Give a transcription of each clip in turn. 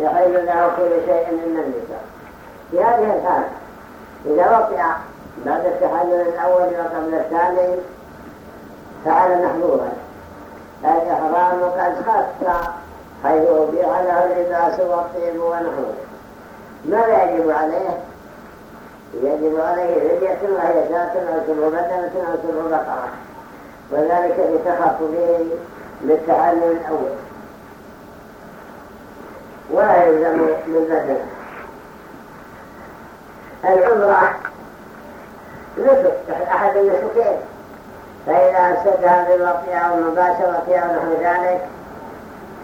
يحل له كل شيء من النساء في هذه الحالة إذا وقع بعد التحلل الأول وقبل الثاني فعل محظورا الإحرام قد خف حيث أبيع له اللباس والطيب ونحوه. ماذا يجب عليه؟ يجب عليه فدية وهي شاة أو سبع بدنة أو سبع بقرة. وذلك لتخف به بالتعلم الأول. ولا يلزم من بدنه العمرة نسك أحد النسكين فإذا أفسدها بالوقت أو المباشرة أو نحو ذلك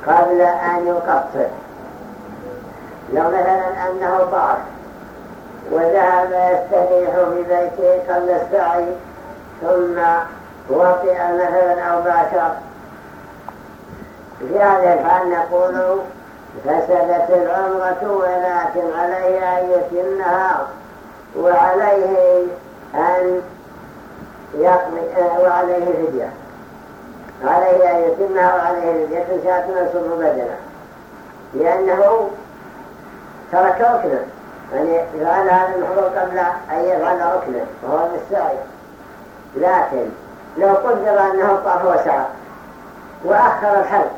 قبل أن يقصر. لو مثلا أنه طاف وذهب يستريح في بيته قبل السعي ثم وطئ مثلا أو باشر. في هذه الحال نقول فسدت العمرة ولكن عليه أن يتمها وعليه أن يقضي وعليه فدية عليه أن يتمها وعليه فدية شاة نصر بدنه لأنه ترك ركنا. يعني يفعل هذا المحظور قبل أن يفعل ركنا وهو بالسعي. لكن لو قدر أنه طاف وسعى وأخر الحلق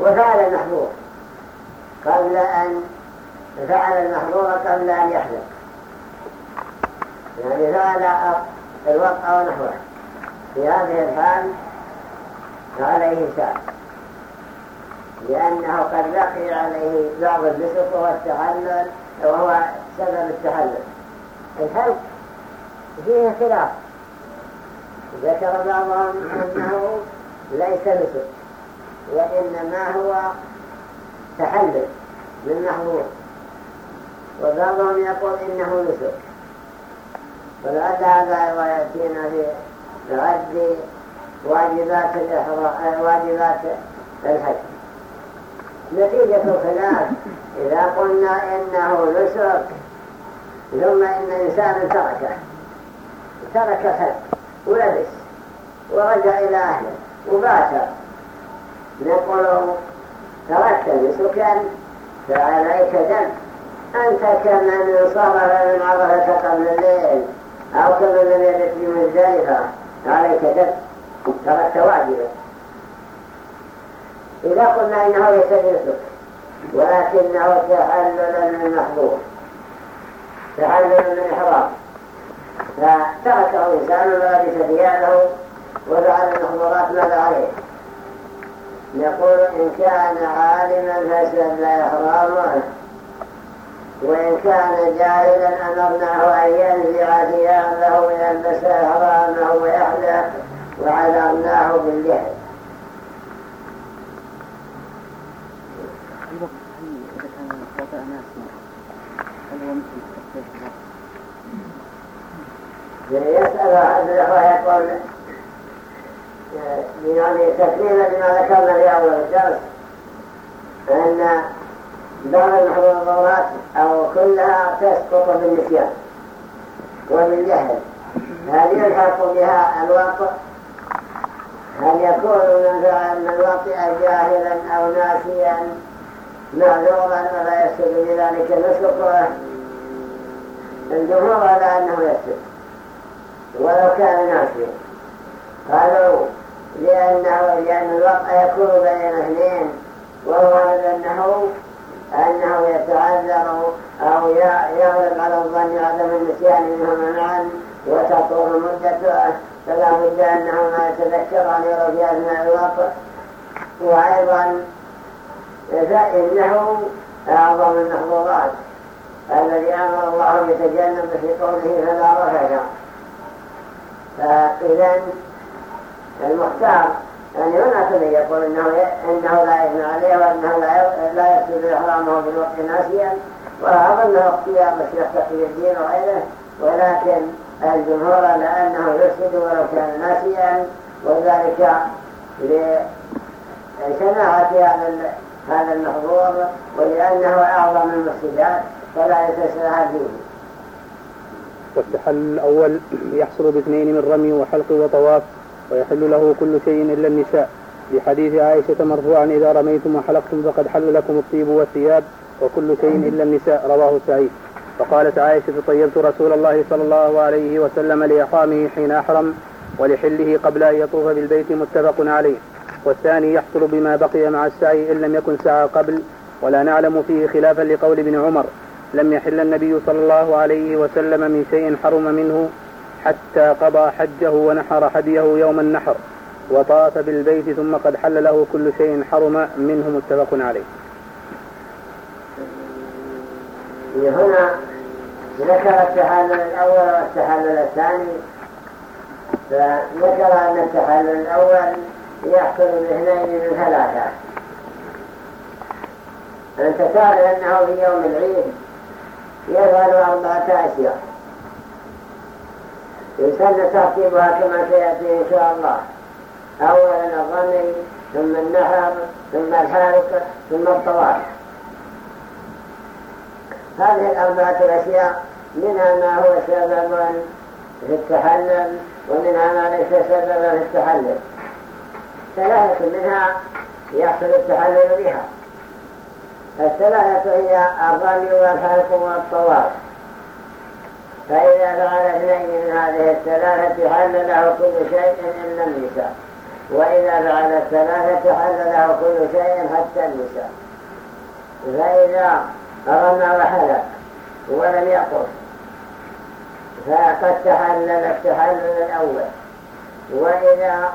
وفعل المحظور. قبل أن فعل المحظور قبل أن يحلق يعني فعل الوقع ونحوه في هذه الحال عليه شاء لأنه قد بقي عليه بعض النسك وهو التحلل وهو سبب التحلل. الحلق فيه خلاف. ذكر بعضهم أنه ليس نسك وإنما هو تحلل. من وبعضهم يقول إنه نسك ولعل هذا يأتينا في رد واجبات واجبات الحج. نتيجة الخلاف إذا قلنا إنه نسك ثم إن إنسان تركه. ترك الحج ولبس ورجع إلى أهله وباشر نقول تركت نسكا فعليك دم أنت كمن صرف من عرفة قبل الليل أو كمن لم يبت بمزدلفة عليك دم تركت واجبا إذا قلنا إنه بنسك ولكنه تحلل من المحظور تحلل من الإحرام فتركه إنسان ولبس ثيابه وفعل المحظورات ماذا عليه؟ يقول إن كان عالما فسد إحرامه وإن كان جاهلا أمرناه أن ينزع ثيابه ويلبس إحرامه ويحلق وعلمناه باللحم يسأل أحد الأخوة يقول يعني تكريما لما ذكرنا في أول الدرس أن بعض المحظورات أو كلها تسقط بالنسيان وبالجهل هل يلحق بها الوقت هل يكون من فعل وطئ جاهلا أو ناسيا معذورا ولا يسد بذلك نسقه الجمهور على أنه يسد ولو كان ناسيا. قالوا لأنه لأن الوقع يكون بين اثنين وهو أنه أنه يتعذر أو يغلب على الظن عدم النسيان منهما معا وتطول مدته. فلا بد أنه ما يتذكر أن يرى في أثناء الوقع وأيضا فإنه أعظم المحظورات الذي أمر الله يتجنب في قوله فلا رفع فإذا المختار. يعني هناك من يقول إنه, إنه لا يثنى عليه وأنه لا يكتب إحرامه بالوقت ناسيا. وأظنه اختيار الشيخ تقي الدين وغيره. ولكن الجمهور على أنه يفسد ولو كان ناسيا. وذلك لشناعة هذا هذا المحظور. ولأنه أعظم المفسدات فلا يتساهل فيه والتحلل الأول يحصل باثنين من رمي وحلق وطواف ويحل له كل شيء إلا النساء. بحديث عائشة مرفوعا إذا رميتم وحلقتم فقد حل لكم الطيب والثياب وكل شيء إلا النساء. رواه سعيد فقالت عائشة طيبت رسول الله صلى الله عليه وسلم لإحرامه حين أحرم ولحله قبل أن يطوف بالبيت متفق عليه. والثاني يحصل بما بقي مع السعي إن لم يكن سعى قبل ولا نعلم فيه خلافا لقول ابن عمر. لم يحل النبي صلى الله عليه وسلم من شيء حرم منه حتى قضى حجه ونحر حديه يوم النحر وطاف بالبيت ثم قد حل له كل شيء حرم منه متفق عليه. هنا ذكر التحلل الأول والتحلل الثاني. فذكر أن التحلل الأول يحصل باثنين من ثلاثة أنت تعرف أنه في يوم العيد يفعل أربعة أشياء. يسن ترتيبها كما سيأتي إن شاء الله. أولا الرمي ثم النحر ثم الحارق ثم الطواف هذه الأربعة أشياء منها ما هو سبب في التحلل ومنها ما ليس سببا في التحلل. ثلاثة منها يحصل التحلل بها. الثلاثة هي الرمي والحلق والطواف فإذا فعل اثنين من هذه الثلاثة حل له كل شيء إلا النساء وإذا فعل الثلاثة حل له كل شيء حتى النساء فإذا رمى وحلق ولم يقف فقد تحلل التحلل الأول. وإذا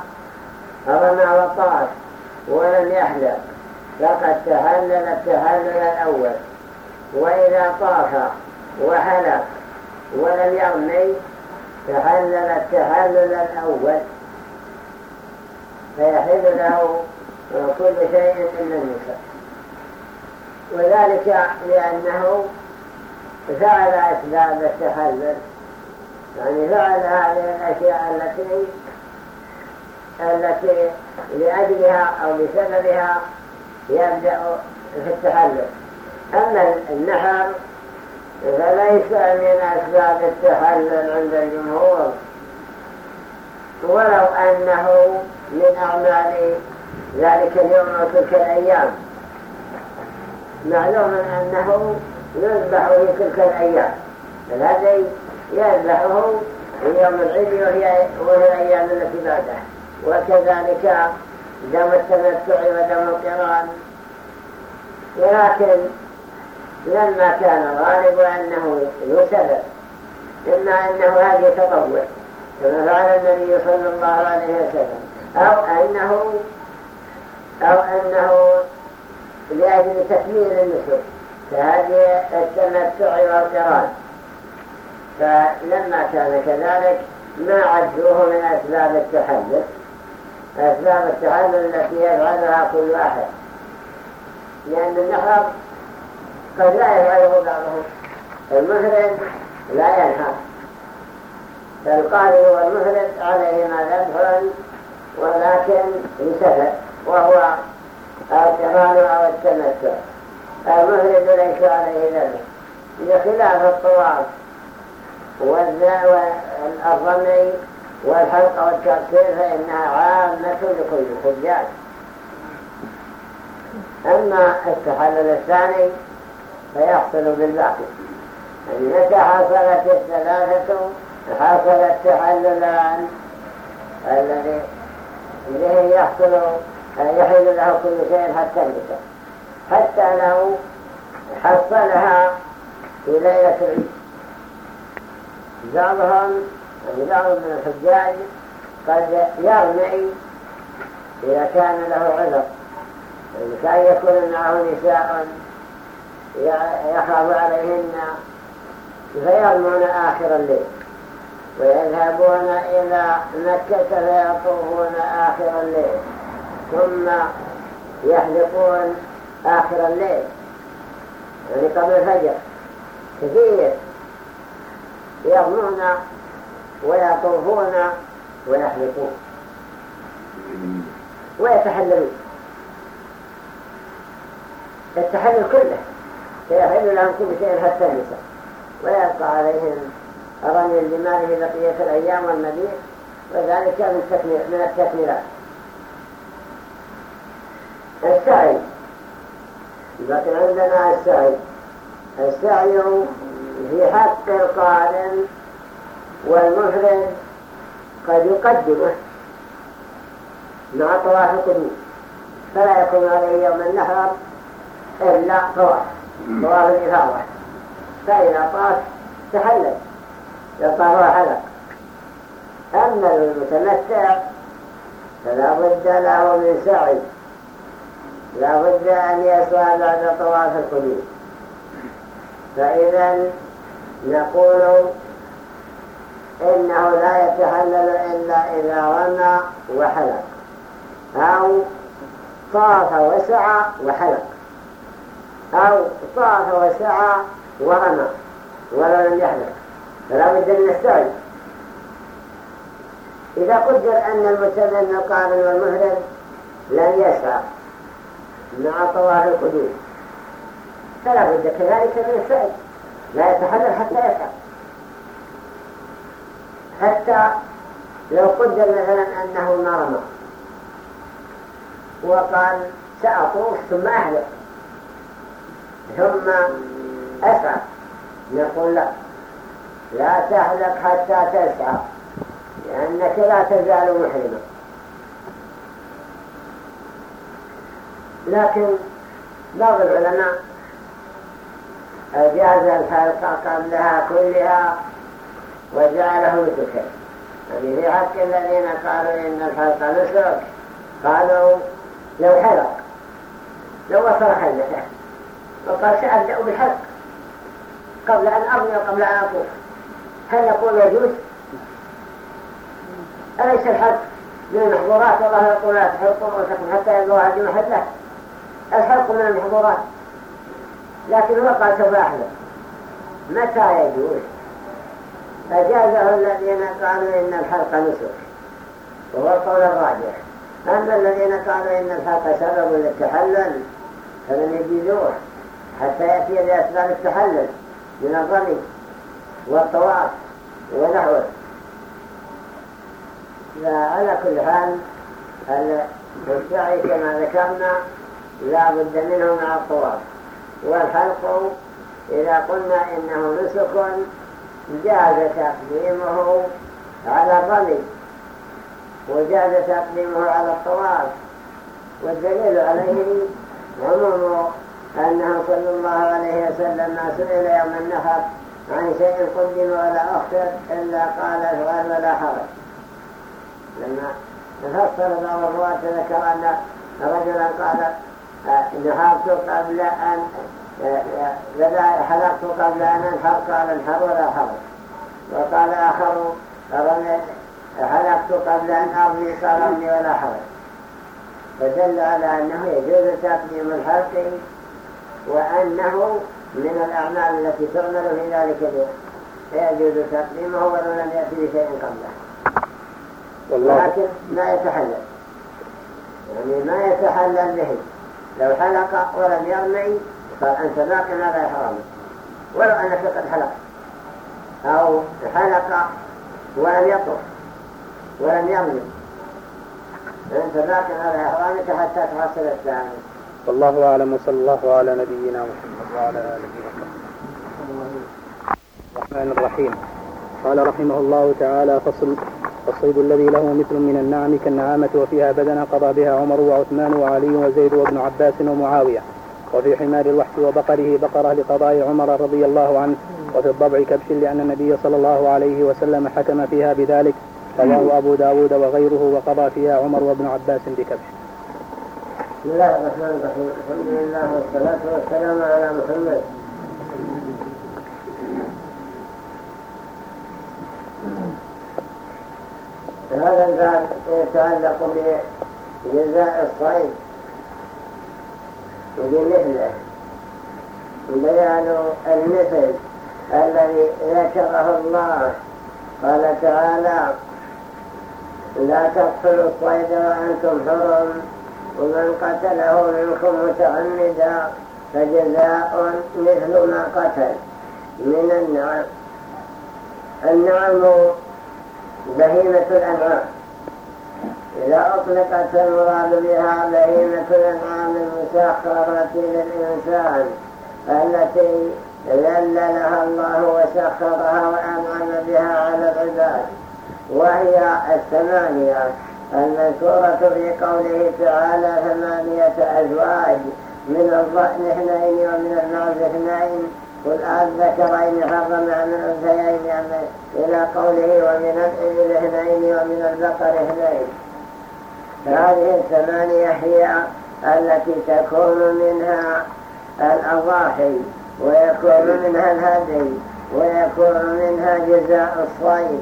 رمى وطاف ولم يحلق فقد تحلل التحلل الأول. وإذا طاف وحلق ولم يرمي تحلل التحلل الأول. فيحل له كل شيء إلا النساء. وذلك لأنه فعل أسباب التحلل. يعني فعل هذه الأشياء التي التي لأجلها أو بسببها يبدأ في التحلل. أما النحر فليس من أسباب التحلل عند الجمهور ولو أنه من أعمال ذلك اليوم وتلك الأيام. معلوم أنه يذبح في تلك الأيام. الهدي يذبحه في يوم العيد وهي, وهي الأيام التي بعده وكذلك دم التمتع ودم القران. ولكن لما كان الغالب أنه يسبب إما أنه هذه تطور كما فعل النبي صلى الله عليه وسلم. أو أنه أو أنه لأجل تكميل النسل فهذه التمتع والقران فلما كان كذلك ما عدوه من أسباب التحدث. أسباب التحلل التي يفعلها كل واحد. لأن النحر قد لا يفعله بعضهم المفرد لا ينحر فالقارئ والمفرد عليهما ذبح ولكن لسفر وهو الكمال أو التمتع المفرد ليس عليه ذبح بخلاف الطواف والرمي والحلقة والتأثير فإنها عامة لكل الحجاج أما التحلل الثاني فيحصل بالباقي. متى حصلت الثلاثة حصل التحللان الذي به يحصل يحل له كل شيء حتى النساء حتى لو حصلها في ليلة العيد بعضهم بعض من الحجاج قد يرمي إذا كان له عذر. كان يكون معه نساء يخاف عليهن فيرمون آخر الليل. ويذهبون إلى مكة فيطوفون آخر الليل. ثم يحلقون آخر الليل. يعني قبل الفجر. كثير. يرمون ويطوفون ويحلقون. ويتحللون. التحلل كله. سيحل لهم كل شيء حتى النساء ويبقى عليهم الرمي الجمال في بقية الأيام والمبيت وذلك من, التكميلات السعي. بقي عندنا السعي السعي في حق القارن والمفرد قد يقدمه. مع طواف القدوم. فلا يكون عليه يوم النحر إلا طواف. طواف الإفاضة فإذا طاف تحلل يطاف حلق. أما المتمتع فلا بد له من سعي. لا بد أن يسعى بعد طواف القدوم فإذا نقول إنه لا يتحلل إلا إذا رمى وحلق أو طاف وسعى وحلق. أو طاف وسعى ورمى ولو لم يحلق فلا بد من السعي إذا قدر أن المتمم القارن والمهرم لم يسعى مع طواف القدوم. فلا بد كذلك من السعي. لا يتحلل حتى يسعى. حتى لو قدر مثلا أنه ما رمى وقال سأطوف ثم أهلك. ثم أسعى نقول لا. لا تهلك حتى تسعى لأنك لا تزال محرما. لكن بعض العلماء أجاز الحلقة قبلها كلها وجعله نسكا يعني في حق الذين قالوا إن الحلقة نسك. قالوا لو حلق لو وصل حلته وقال سأبدأ بالحلق قبل أن أرمي وقبل أن أطوف هل نقول يجوز؟ أليس الحلق من المحظورات والله يقول لا تحلقوا رؤوسكم حتى يبلغ هذه محله الحلق من المحظورات. لكن هو قال سوف أحلق متى يجوز؟ فجازه الذين قالوا إن الحلق نسك. وهو القول الراجح. أما الذين قالوا إن الحلق سبب للتحلل فلم يجيزوه حتى يأتي بأسباب التحلل من الرمي والطواف ونحوه. فعلى كل حال السعي كما ذكرنا لا بد منه مع الطواف. والحلق إذا قلنا إنه نسك جاز تقديمه على الرمي وجاز تقديمه على الطواف والدليل عليه عموم أنه صلى الله عليه وسلم ما سئل يوم النحر عن شيء قدم ولا أخر إلا قال افعل ولا حرج. لما فسر بعض الرواة ذكر أن رجلا قال نحرت قبل أن حلقت قبل أن أنحر قال انحر ولا حرج. وقال آخر حلقت قبل أن أرمي قال أرمي ولا حرج. فدل على أنه يجوز تقديم الحلق وأنه من الأعمال التي تعمل في ذلك اليوم. فيجوز تقديمه ولو لم يأتي بشيء قبله. ولكن ما يتحلل. يعني ما يتحلل به. لو حلق ولم يرمي فأنت باق هذا حرام ولو أنك قد حلق أو حلق ولم يطف ولم يرمي. فأنت باق هذا حرامك حتى تحصل الثاني. والله أعلم وصلى الله على نبينا محمد وعلى آله وصحبه. الرحمن الرحيم. قال رحمه الله تعالى فصل الصيد الذي له مثل من النعم كالنعامة وفيها بدنا قضى بها عمر وعثمان وعلي وزيد وابن عباس ومعاوية. وفي حمار الوحش وبقره بقرة لقضاء عمر رضي الله عنه. وفي الضبع كبش لأن النبي صلى الله عليه وسلم حكم فيها بذلك. رواه أبو داود وغيره وقضى فيها عمر وابن عباس بكبش. بسم الله الرحمن الرحيم. الحمد لله والصلاة والسلام على محمد. هذا الباب يتعلق بجزاء الصيد بمثله بيان المثل الذي ذكره الله. قال تعالى لا تقتلوا الصيد وأنتم حرم. ومن قتله منكم متعمدا فجزاء مثل ما قتل. من النعم. النعم بهيمة الأنعام. إذا أطلقت المراد بها بهيمة الأنعام المسخرة للإنسان التي ذل لها الله وسخرها وأنعم بها على العباد وهي الثمانية. المذكورة في قوله تعالى ثمانية أزواج من الضأن اثنين ومن المعز اثنين. قل الذكرين حرم عن الأنثيين إلى قوله ومن الإبل اثنين ومن البقر اثنين. هذه الثمانية هي التي تكون منها الأضاحي ويكون منها الهدي ويكون منها جزاء الصيد.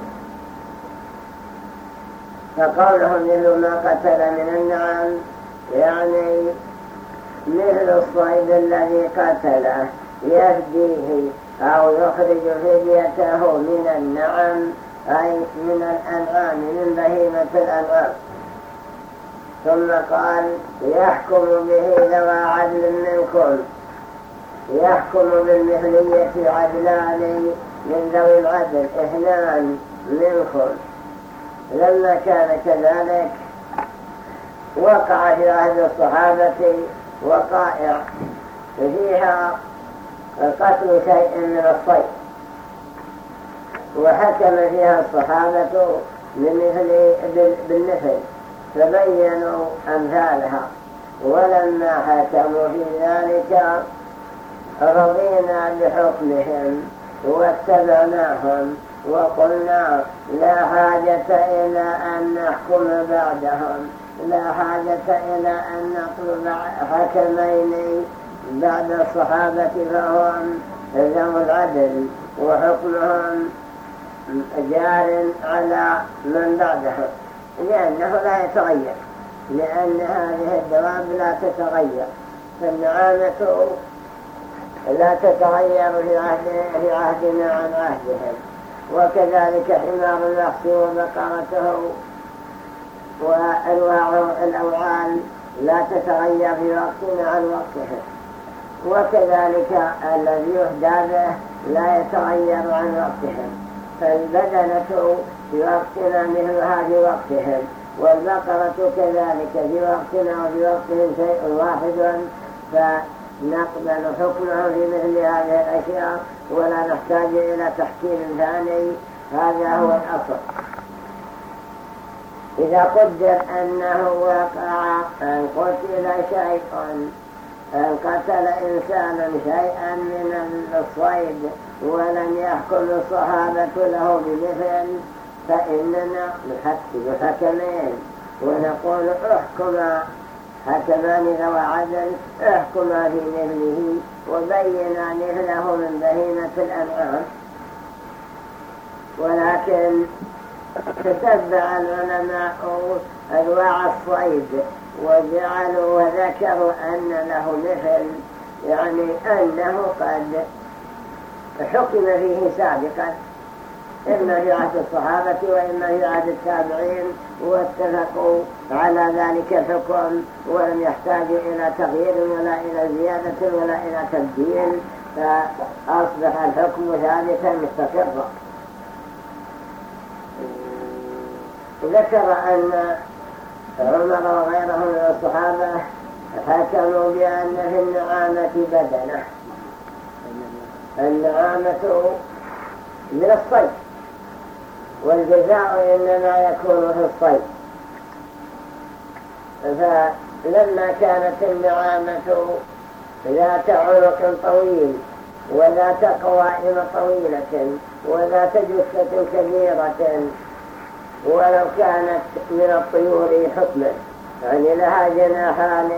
فقولهم مثل ما قتل من النعم يعني مثل الصيد الذي قتله يهديه أو يخرج فديته من النعم أي من الأنعام من بهيمة الأنعام. ثم قال يحكم به ذوى عدل منكم. يحكم بالمثلية عدلان من ذوي العدل اثنان منكم. لما كان كذلك وقع في عهد الصحابة وقائع فيها قتل شيء من الصيد. وحكم فيها الصحابة بمثل بالمثل فبينوا أمثالها. ولما حكموا في ذلك رضينا بحكمهم واتبعناهم وقلنا لا حاجة إلى أن نحكم بعدهم. لا حاجة إلى أن نطلب حكمين بعد الصحابة فهم ذو العدل وحكمهم جار على من بعدهم لأنه لا يتغير. لأن هذه الدواب لا تتغير. فالنعامة لا تتغير في, عهد في عهدنا عن عهدهم. وكذلك حمار الوحش وبقرته وأنواع الأوعال لا تتغير في وقتنا عن وقتهم وكذلك الذي يهدى به لا يتغير عن وقتهم فالبدنة في وقتنا مثلها في وقتهم والبقرة كذلك في وقتنا وفي وقتهم شيء واحد. فنقبل حكمه في مثل هذه الأشياء ولا نحتاج إلى تحكيم ثاني. هذا هو الأصل. إذا قدر أنه وقع أن قتل شيء أن قتل إنسانا شيئا من الصيد ولم يحكم الصحابة له بمثل فإننا نحكم حكمين ونقول احكم حكمان ذو عدل احكما في مثله وبينا مثله من بهيمة الأنعام. ولكن تتبع العلماء أنواع الصيد وجعلوا وذكروا أن له مثل يعني أنه قد حكم فيه سابقا. إما في عهد الصحابة وإما في عهد التابعين. واتفقوا على ذلك الحكم ولم يحتاجوا إلى تغيير ولا إلى زيادة ولا إلى تبديل فأصبح الحكم ثابتا مستقرا. ذكر أن عمر وغيره من الصحابة حكموا بأن في النعامة بدنة. النعامة من الصيد. والجزاء إنما يكون في الصيد. فلما كانت النعامة ذات عنق طويل وذات قوائم طويلة وذات جثة كبيرة ولو كانت من الطيور حكما. يعني لها جناحان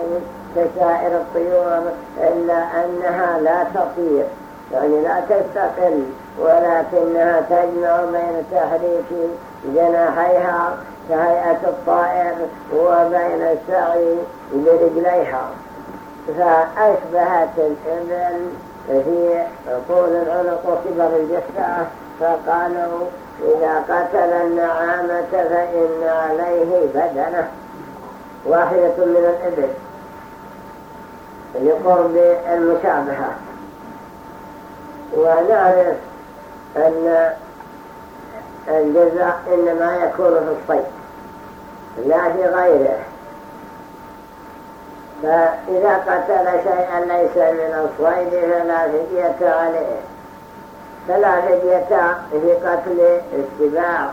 كسائر الطيور إلا أنها لا تطير. يعني لا تستقل ولكنها تجمع بين تحريك جناحيها كهيئة الطائر وبين السعي برجليها. فأشبهت الإبل في طول العنق وكبر الجثة فقالوا إذا قتل النعامة فإن عليه بدنة. واحدة من الإبل لقرب المشابهة. ونعرف أن الجزاء إنما يكون في الصيد لا في غيره. فإذا قتل شيئا ليس من الصيد فلا فدية عليه. فلا فدية في قتل السباع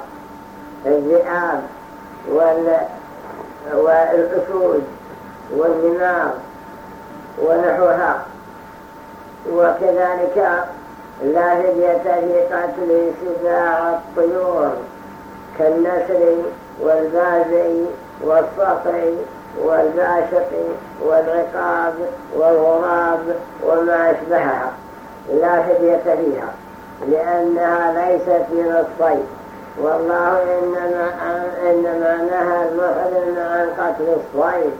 الذئاب والأسود والنمار ونحوها. وكذلك لا فدية في قتل سباع الطيور كالنسر والبازي والصقر والباشق والعقاب والغراب وما أشبهها. لا فدية فيها لأنها ليست من الصيد. والله إنما, إنما نهى المحرم عن قتل الصيد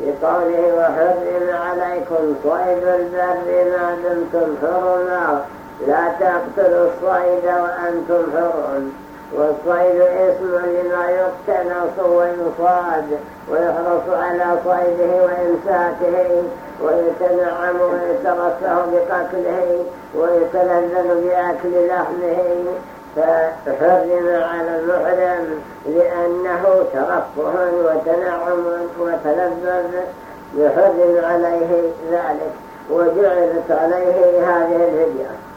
بقوله وحرم عليكم صيد البر ما دمتم حرما. لا تقتلوا الصيد وأنتم حرم والصيد اسم لما يقتنص ويصاد ويحرص على صيده وإمساكه ويتنعم ويترفه بقتله ويتلذذ بأكل لحمه. فحرم على المحرم لأنه ترفه وتنعم وتلذذ. يحرم عليه ذلك وجعلت عليه هذه الهدية.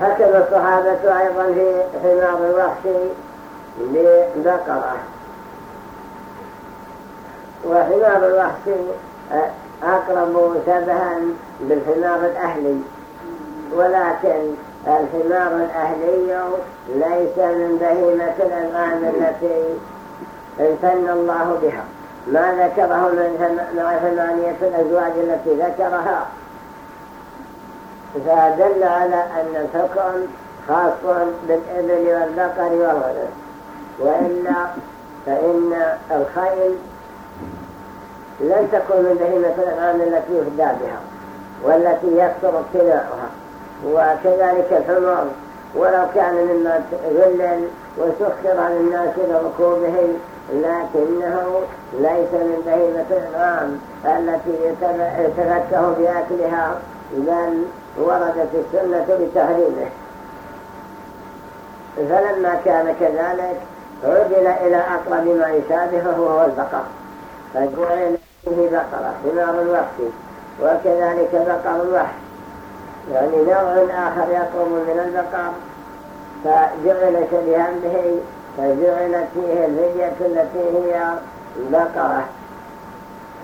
حكم الصحابة أيضا في حمار الوحش ببقرة وحمار الوحش أقرب شبها بالحمار الأهلي. ولكن الحمار الأهلي ليس من بهيمة الأنعام التي امتن الله بها. ما ذكره من ثمانية الأزواج التي ذكرها فدل على أن الحكم خاص بالإبل والبقر والغنم وإلا فإن الخيل لن تكون من بهيمة الأنعام التي يهدى بها والتي يكثر ابتلاؤها. وكذلك الحمر ولو كان مما ذلل وسخر للناس لركوبه لكنه ليس من بهيمة الأنعام التي يتفكه بأكلها بل وردت السنة بتحريمه فلما كان كذلك عدل إلى أقرب ما يشابهه وهو البقر فجعل فيه بقرة حمار الوحش وكذلك بقر الوحش. يعني نوع آخر يقوم من البقر. فجعل شبيها به فجعلت فيه الفدية التي هي بقرة.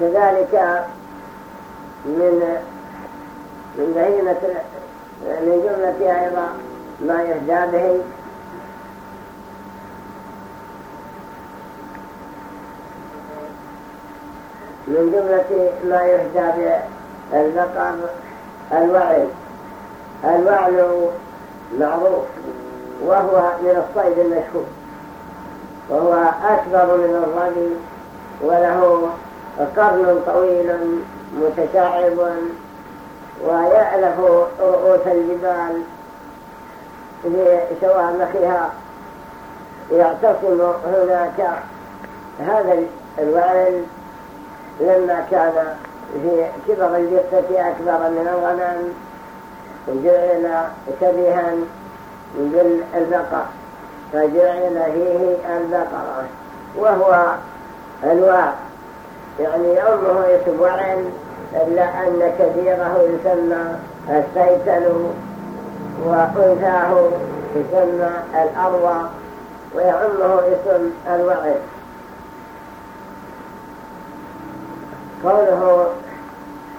كذلك من من بهيمة من جملة أيضا ما يهدى به. من جملة ما يهدى بالبقر الوعل الوعل معروف وهو من الصيد المشهور. وهو أكبر من الرمي وله قرن طويل متشعب ويألف رؤوس الجبال لشوامخها. يعتصم هناك هذا الوعل لما كان في كبر الجثة أكبر من الغنم جعل شبيها بالبقر فجعل فيه البقرة وهو الواق يعني يومه أسبوع إلا أن كثيره يسمى السيتل وأنثاه يسمى الأروى ويعمه اسم الوعد. قوله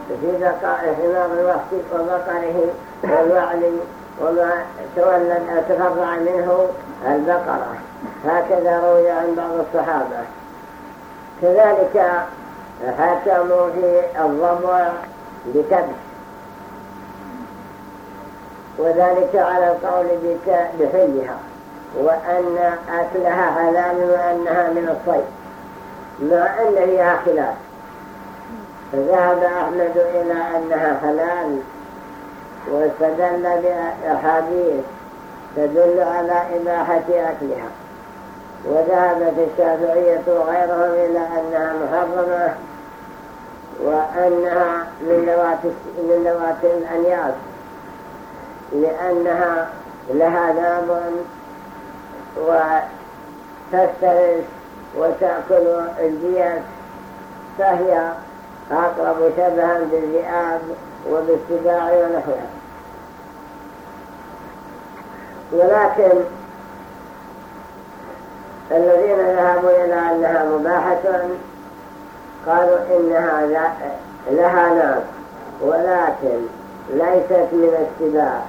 في بقاء حمار الوحش وبقره والوعل وما تولد تفرع منه البقرة. هكذا روي عن بعض الصحابة. كذلك حكموا في الضبع بكبش وذلك على القول بحلها وأن أكلها حلال وأنها من الصيد مع أن فيها خلاف. فذهب أحمد إلى أنها حلال واستدل بأحاديث تدل على إباحة أكلها. وذهبت الشافعية وغيرهم إلى أنها محرمة وأنها من ذوات من ذوات الأنياس. لأنها لها ذاب وتفترس وتأكل الجياس فهي أقرب شبها بالذئاب وبالسباع ونحوها ولكن الذين ذهبوا إلى أنها مباحة قالوا إنها لها ناس ولكن ليست من السباع.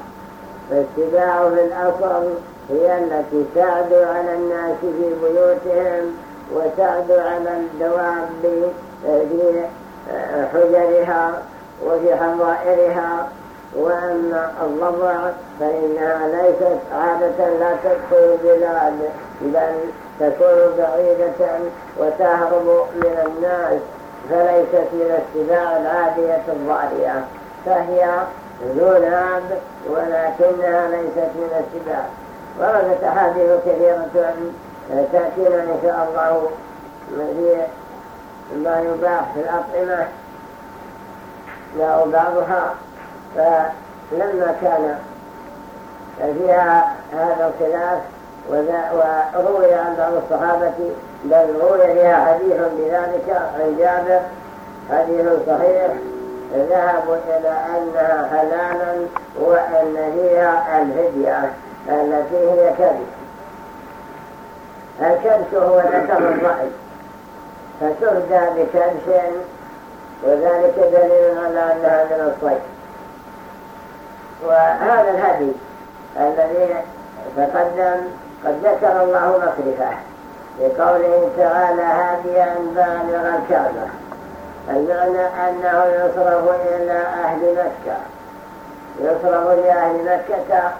فالسباع في الأصل هي التي تعدو على الناس في بيوتهم وتعدو على الدواب في حجرها وفي حظائرها. وأن الضبع فإنها ليست عادة لا تدخل البلاد بل تكون بعيدة وتهرب من الناس فليست من السباع العادية الضارية فهي ذو ناب ولكنها ليست من السباع وردت أحاديث كثيرة تأتينا إن شاء الله في ما يباح في الأطعمة لا بعضها فلما كان فيها هذا الخلاف وروي عن بعض الصحابة بل روي فيها حديث بذلك عن جابر حديث صحيح ذهبوا إلى أنها حلالا وأن فيها الفدية التي هي كبش الكبش هو ذكر الرأي. فتهدى بكبش وذلك دليل على أنها من الصيد. وهذا الهدي الذي تقدم قد ذكر الله مصرفه لقوله تعالى هاديا بالغ الكعبة المعنى أنه يصرف إلى أهل مكة. يصرف لأهل مكة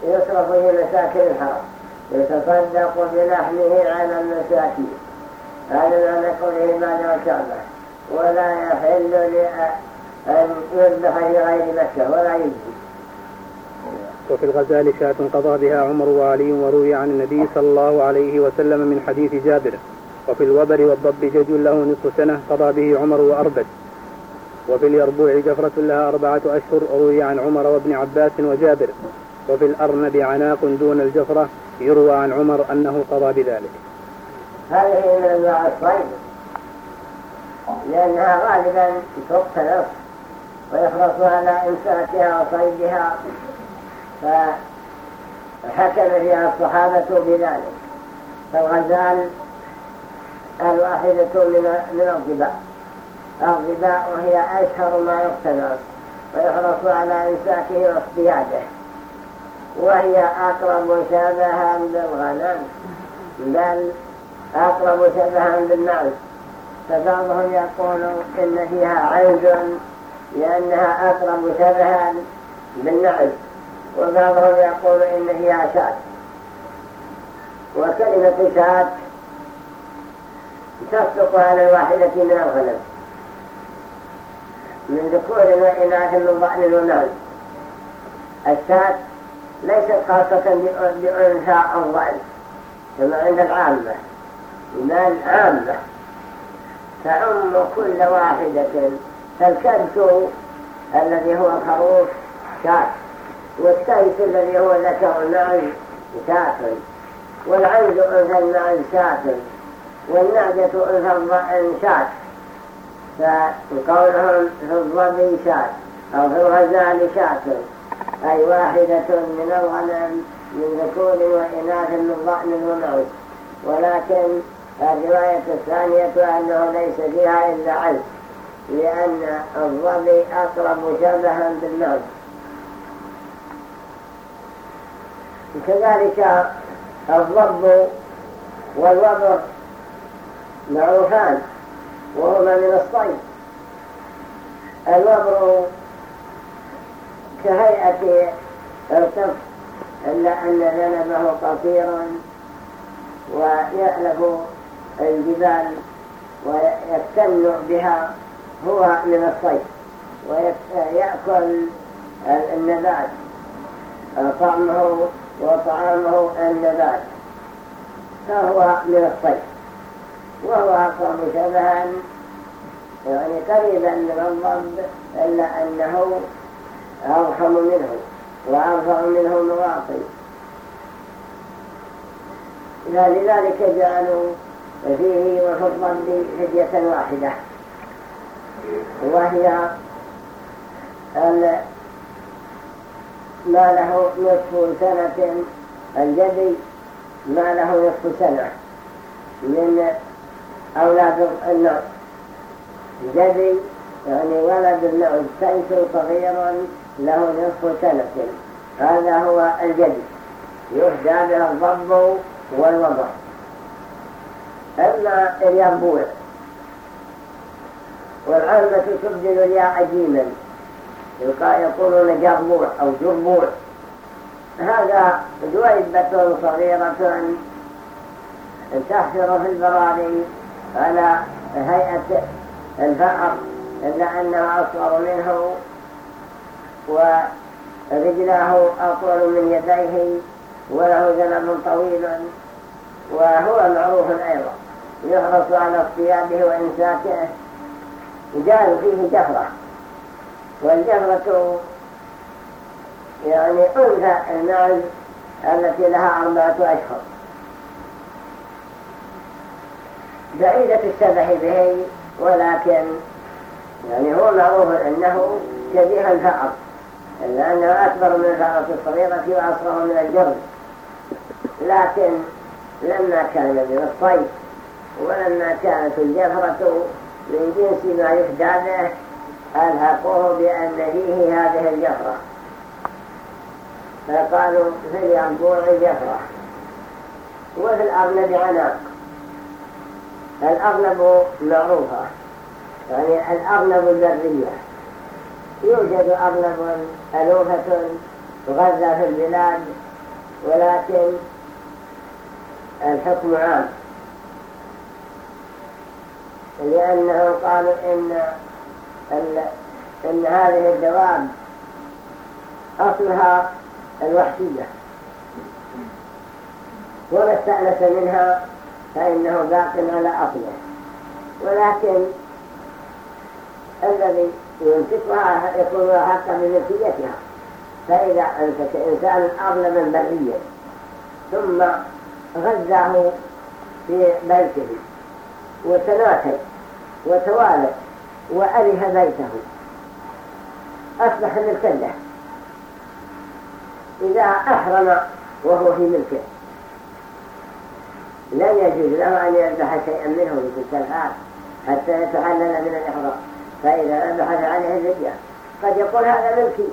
فيصرف في مساكن الحرم يتصدق بلحمه على المساكين. هذا معنى قوله بالغ الكعبة ولا يحل أن يذبح في غير مكة ولا يجزي وفي الغزال شاة قضى بها عمر وعلي وروي عن النبي صلى الله عليه وسلم من حديث جابر. وفي الوبر والضب جج له نصف سنة قضى به عمر وأربد. وفي اليربوع جفرة لها أربعة أشهر روي عن عمر وابن عباس وجابر. وفي الأرنب عناق دون الجفرة يروى عن عمر أنه قضى بذلك. هذه من أنواع الصيد لأنها غالبا تقتل ويخلص على إمساكها وصيدها فحكم فيها الصحابة بذلك. فالغزال الواحدة من الضباء الضباء وهي أشهر ما يقتنص ويحرص على إمساكه واصطياده وهي أقرب شبها بالغنم بل أقرب شبها بالنعم فبعضهم يقول إن فيها عنز لأنها أقرب شبها بالنعم وبعضهم يقول إن فيها شات وكلمة شات تصدق على الواحدة من الغنم من ذكور وإناث من ضأن ونعم الشات ليست خاصة بأنثى الضأن كما عند العامة. بل عامة تعم كل واحدة. فالكبش الذي هو الخروف شات والسيف الذي هو ذكر النعم شات والعنز أنثى النعم شات والنعجة أنثى الضأن شات فقولهم في الضبي شات أو في الغزال شات أي واحدة من الغنم من ذكور وإناث من ضأن ومعز ولكن الرواية الثانية أنه ليس فيها إلا عز لأن الضبي أقرب شبها بالنعم كذلك الضب والوبر معروفان وهما من الصيد. الوبر كهيئة القط إلا أن ذنبه قصير ويألف الجبال ويستن بها هو من الصيد ويأكل النبات. طعمه وطعامه النبات فهو من الصيد وهو أقرب شبها يعني قريبا من الضب إلا أنه أرحم منه وأرفع منه مواطن لذلك جعلوا فيه وفي الضب واحدة وهي ما له نصف سنة الجدي ما له نصف سنة. من أولاد النوع جدي يعني ولد النوع سيف صغير له نصف سنة. هذا هو الجدي. يهدى به الضب والوضع. أما الينبوع والعامة تبدل الياء يقولون جربوع أو جربوع هذا دويبة صغيرة تحفر في البراري على هيئة الفأر إلا أنه أصغر منه ورجلاه أطول من يديه وله ذنب طويل وهو معروف أيضا. يحرص على اصطياده وإمساكه جعلوا فيه جفرة والجفرة يعني أنثى المعز التي لها أربعة أشهر. بعيدة الشبه به ولكن يعني هو معروف أنه شبيه الفأر إلا أنه أكبر من الفأرة الصغيرة وأصغر من الجرد لكن لما كان من الصيف ولما كانت الجفرة من جنس ما يفدى به ألحقوه بأن فيه هذه الجفرة. فقالوا في الينبوع جفرة وفي الأرنب عناق الأرنب معروفة. يعني الأرنب البرية. يوجد أرنب ألوفة غزة في البلاد ولكن الحكم عام. لأنهم قالوا إن, إن هذه الدواب أصلها الوحشية. وما استأنس منها فإنه باق على أصله. ولكن الذي يمسكها يكون حقا بملكيتها. فإذا أمسك إنسان أظلما بريا ثم غزاه في بيته وتناكل وتوالد. وأله بيته. أصبح ملكا له. إذا أحرم وهو في ملكه. لن يجوز له أن يذبح شيئا منه في تلك الحال حتى يتحلل من الإحرام. فإذا ذبح عليه الفدية قد يقول هذا ملكي.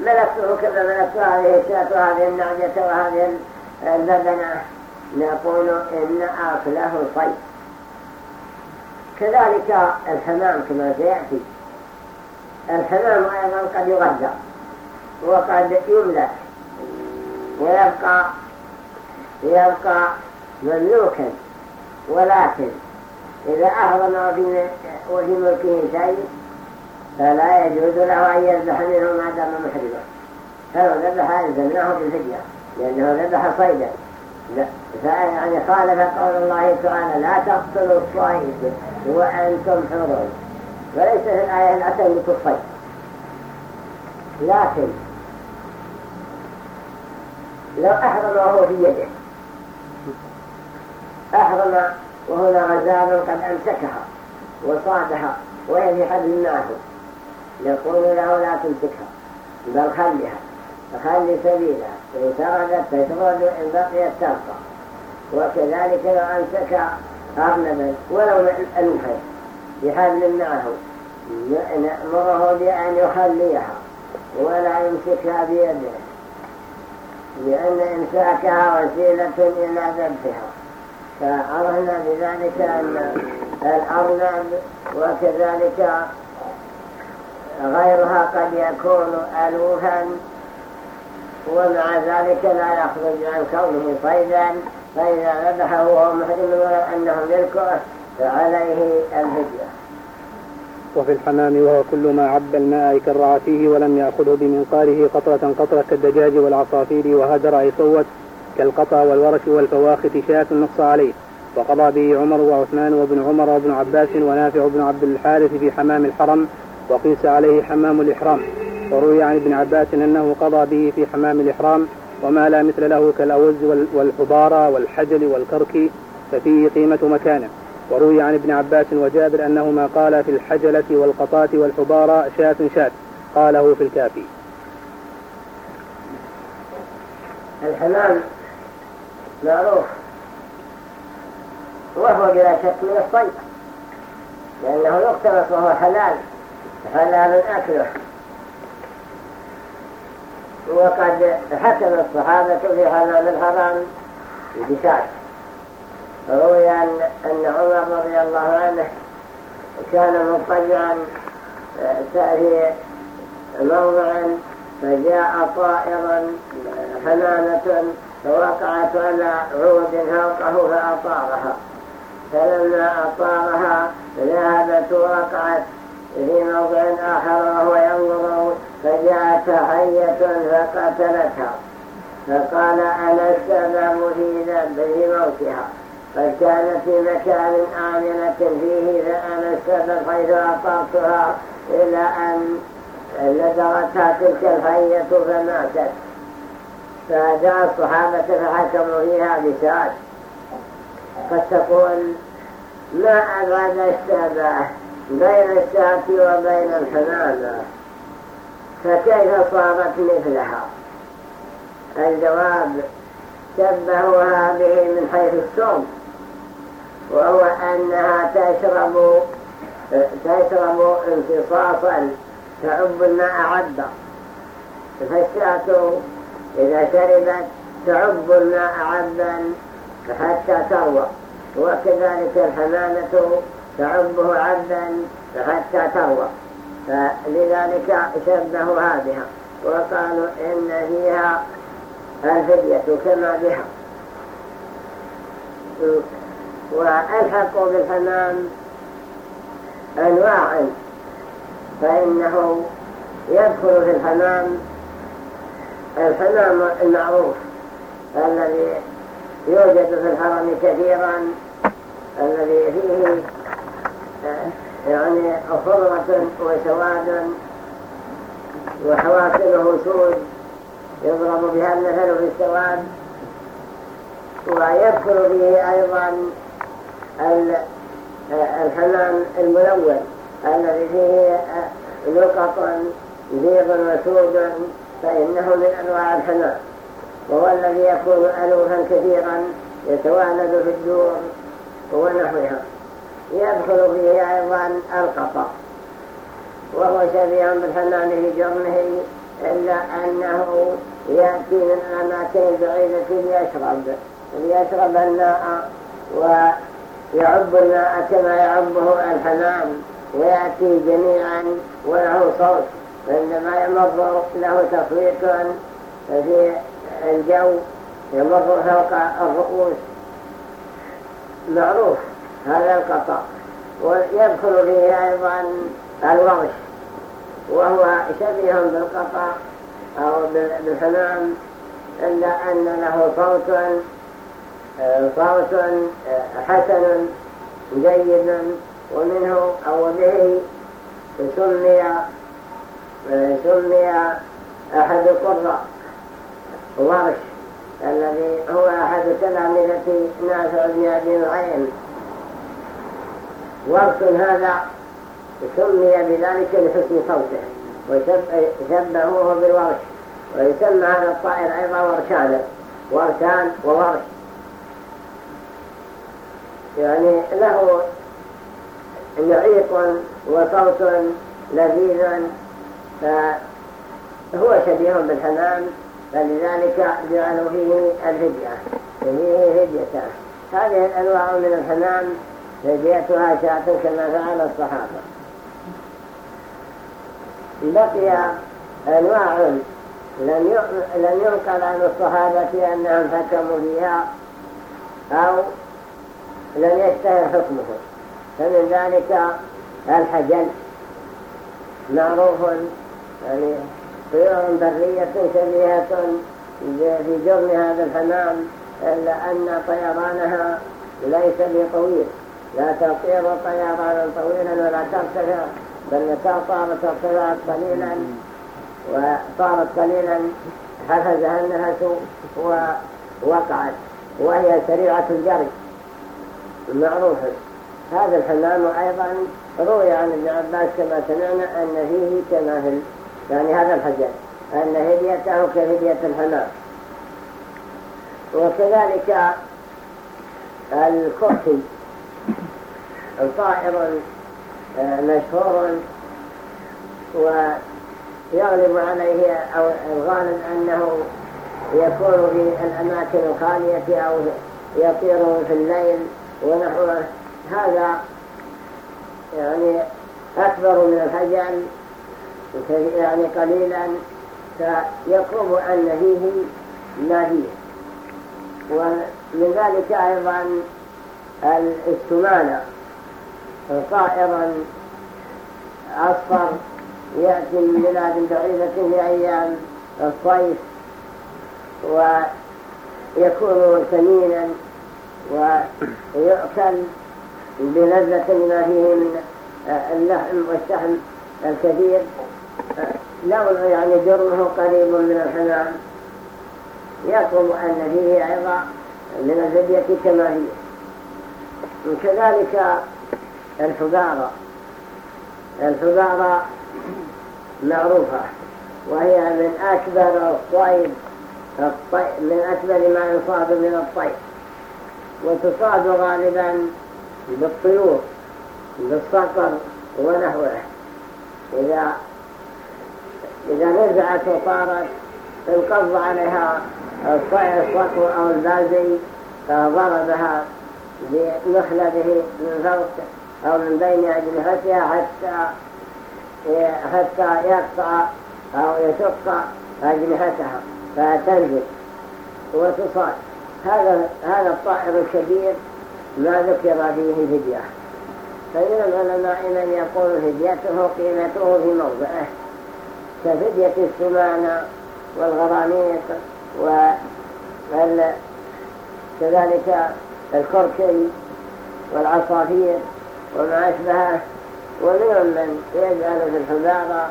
ملكته كما ملكت هذه الشاة وهذه النعجة وهذه البدنة. نقول إن أكله صيد. كذلك الحمام كما سيأتي. الحمام أيضا قد يغذى وقد يملك ويبقى يبقى مملوكا ولكن إذا أهرم وفي ملكه شيء فلا يجوز له أن يذبح منه ما دام محرما. فلو ذبح أنزلناه بالفدية لأنه ذبح صيدا. يعني خالف قول الله تعالى لا تقتلوا الصيد وأنتم حرم. وليس في الآية تملكوا الصيد لكن لو أحرم وهو في يده أحرم وهنا غزال قد أمسكها وصادها وهي في حبل معه يقول له لا تمسكها بل خليها فخلي سبيلها. إن سردت فترد إن بقيت تبقى وكذلك لو أمسك أرنبا ولو أنفه بحبل معه نأمره بأن يخليها. ولا يمسكها بيده. لأن إمساكها وسيلة إلى ذبحها. فعرفنا بذلك أن الأرنب وكذلك غيرها قد يكون ألوفا ومع ذلك لا يخرج عن كونه صيدا. فإذا ذبحه وهو محرم ولو أنه ملكه فعليه الفدية وفي الحمام وهو كل ما عب الماء كرع فيه ولم يأخذه بمنقاره قطرة قطرة كالدجاج والعصافير وهدر أي صوت كالقطع والورك والفواخت شاة نص عليه. وقضى به عمر وعثمان وابن عمر وابن عباس ونافع بن عبد الحارث في حمام الحرم وقيس عليه حمام الإحرام. وروي عن ابن عباس أنه قضى به في حمام الإحرام وما لا مثل له كالأوز والحبارى والحجل والكرك ففيه قيمة مكانه. وروي عن ابن عباس وجابر أنهما قال في الحجلة والقطاة والحبارى شاة شاة قاله في الكافي. الحمام معروف وهو بلا شك من الصيد لأنه يقتبس وهو حلال حلال أكله. وقد حكم الصحابة في حلال الحرام بشاك. روي أن عمر رضي الله عنه كان مضطجعا في موضع فجاء طائرا حمامة فوقعت على عود فوقه فأطارها. فلما أطارها ذهبت وقعت في موضع آخر وهو ينظر فجاءت حية فقتلتها فقال أنا السبب في موتها قد كانت في مكان آمنة فيه فأنا السبب حيث أطرتها إلى أن لدغتها تلك الحية فماتت. فجاء الصحابة فحكموا فيها بشاك قد تقول ما أراد الشبه بين الشاة وبين الحمامة فكيف صارت مثلها؟ الجواب شبهوا هذه من حيث السم وهو أنها تشرب تشرب امتصاصا تعب الماء عدا فالشاة إذا شربت تعب الماء عدا حتى تروى وكذلك الحمامة تعبه عدا حتى تروى فلذلك شبهوا هذه وقالوا إن فيها الفدية كما بها. وألحقوا بالحمام أنواعا فإنه يدخل في الحمام الحمام المعروف الذي يوجد في الحرم كثيرا الذي فيه يعني خضرة وسواد وحواصله سود يضرب بها المثل في السواد. ويدخل به أيضا الحمام الملون الذي فيه نقط بيض وسود فإنه من أنواع الحمام. وهو الذي يكون ألوفا كثيرا يتوالد في الدور ونحوها. يدخل فيه أيضا القطر وهو شبيه بالحمام في جرمه إلا أنه يأتي من الأماكن البعيدة ليشرب. ليشرب الماء ويعب الماء كما يعبه الحمام. ويأتي جميعا وله صوت. عندما يمر له تصويت في الجو يمر فوق الرؤوس. معروف. هذا القطع. ويدخل فيه أيضا الورش وهو شبيه بالقطع أو بالحمام. إلا أن له صوت صوت حسن جيد. ومنه أو به سمي سمي أحد القراء ورش الذي هو أحد تلامذة نافع بن أبي العين. ورش هذا سمي بذلك لحسن صوته وشبهوه بالورش ويسمى هذا الطائر أيضا ورشانا ورشان وورش. يعني له نعيق وصوت لذيذ فهو شبيه بالحمام فلذلك جعلوا فيه الفدية فيه فدية هذه الأنواع من الحمام فديتها شاة كما فعل الصحابة. بقي أنواع لم لم ينقل عن الصحابة أنهم حكموا فيها أو لم يشتهر حكمه. فمن ذلك الحجل معروف يعني طيور برية شبيهة في جرم هذا الحمام إلا أن طيرانها ليس بطويل. لا تطير طيرانا طويلا ولا ترتفع بل صارت ارتفعت قليلا وصارت قليلا حفزها النفس ووقعت وهي سريعة الجري. معروفة هذا الحمام أيضا روي عن ابن عباس كما سمعنا أن فيه تماثل يعني هذا الحجر أن هديته كهدية الحمام. وكذلك الكرسي طائر آه، مشهور ويغلب عليه أو الغالب أنه يكون في الأماكن الخالية أو يطير في الليل ونحوه هذا. يعني أكبر من الحجم يعني قليلا فيقوم أن فيه ما فيه ومن ذلك أيضا الاستمانة طائرا أصفر يأتي من بلاد بعيدة في أيام الصيف ويكون ثمينا ويؤكل بلذة ما فيه من اللحم والشحم الكثير. لون يعني جرمه قريب من الحمام. يطلب أن فيه أيضا من الفدية كما هي. وكذلك الحبارة الحبارة معروفة وهي من أكبر الصيد من أكبر ما يصاد من الطيب وتصاد غالبا بالطيور بالصقر ونحوه. إذا إذا نزعت وطارت انقض عليها الصقر أو البازي فضربها بمخلده من فوق أو من بين أجنحتها حتى حتى يقطع أو يشق أجنحتها فتنزل وتصاد هذا هذا الطائر الكبير ما ذكر فيه فدية فمن العلماء من يقول فديته قيمته في موضعه. كفدية السمانة والغرانيق وكذلك الكركي والعصافير. وما أشبهه ومنهم من يجعل في الحبارة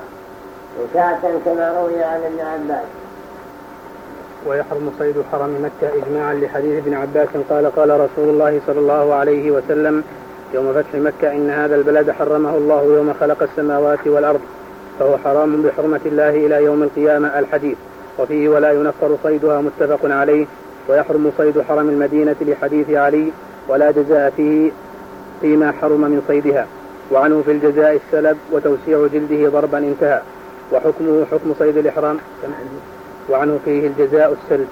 وكاتا كما روي عن ابن عباس. ويحرم صيد حرم مكة إجماعا لحديث ابن عباس قال قال رسول الله صلى الله عليه وسلم يوم فتح مكة إن هذا البلد حرمه الله يوم خلق السماوات والأرض فهو حرام بحرمة الله إلى يوم القيامة الحديث وفيه ولا ينفر صيدها متفق عليه ويحرم صيد حرم المدينة لحديث علي ولا جزاء فيه فيما حرم من صيدها وعنه في الجزاء السلب وتوسيع جلده ضربا انتهى وحكمه حكم صيد الإحرام وعنه فيه الجزاء السلب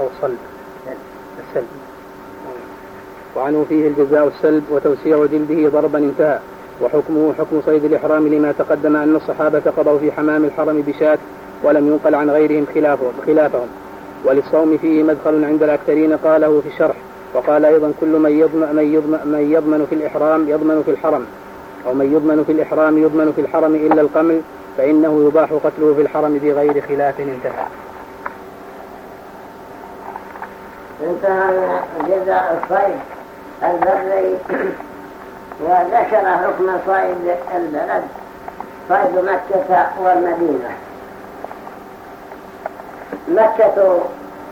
أو صلب. السلب. وعنه فيه الجزاء السلب وتوسيع جلده ضربا انتهى وحكمه حكم صيد الإحرام لما تقدم أن الصحابة قضوا في حمام الحرم بشاة ولم ينقل عن غيرهم خلافهم, خلافهم. وللصوم فيه مدخل عند الأكثرين قاله في الشرح وقال أيضا كل من يضمن, من يضمن, من يضمن في الإحرام يضمن في الحرم. أو من يضمن في الإحرام يضمن في الحرم إلا القمل فإنه يباح قتله في الحرم بغير خلاف انتهى. انتهى جزاء الصيد البري وذكر حكم صيد البلد صيد مكة والمدينة. مكة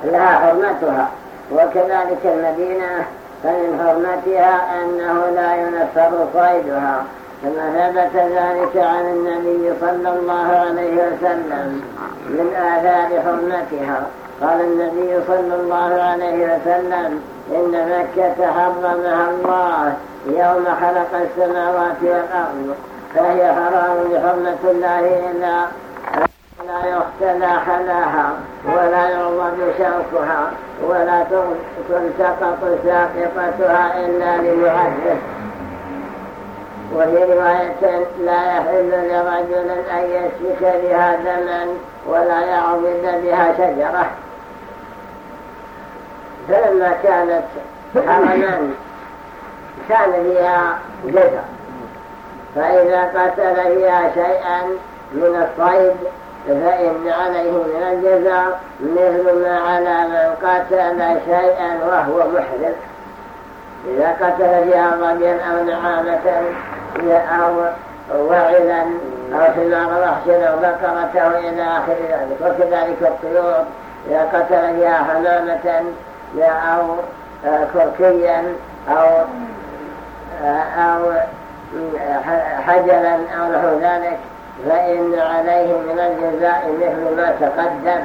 لها حرمتها. وكذلك المدينة فمن حرمتها أنه لا ينفر صيدها كما ثبت ذلك عن النبي صلى الله عليه وسلم من آثار حرمتها. قال النبي صلى الله عليه وسلم إن مكة حرمها الله يوم خلق السماوات والأرض فهي حرام بحرمة الله إلا لا يختلى ولا يعضد شوكها ولا تلتقط ساقطتها إلا لمعده وفي رواية لا يحل لرجل أن يسفك بها دما ولا يعضد بها شجرة. فلما كانت حرما كان فيها جزر فإذا قتل فيها شيئا من الصيد فإن عليه من الجزاء مثل ما على من قتل شيئا وهو محرم. إذا قتل فيها ظبيا أو نعامة أو وعلا أو حمار وحشا أو بقرة إلى آخر ذلك. وكذلك الطيور قتل فيها حمامة أو كركيا أو أو حجرا أو نحو ذلك. فإن عليه من الجزاء مثل ما تقدم.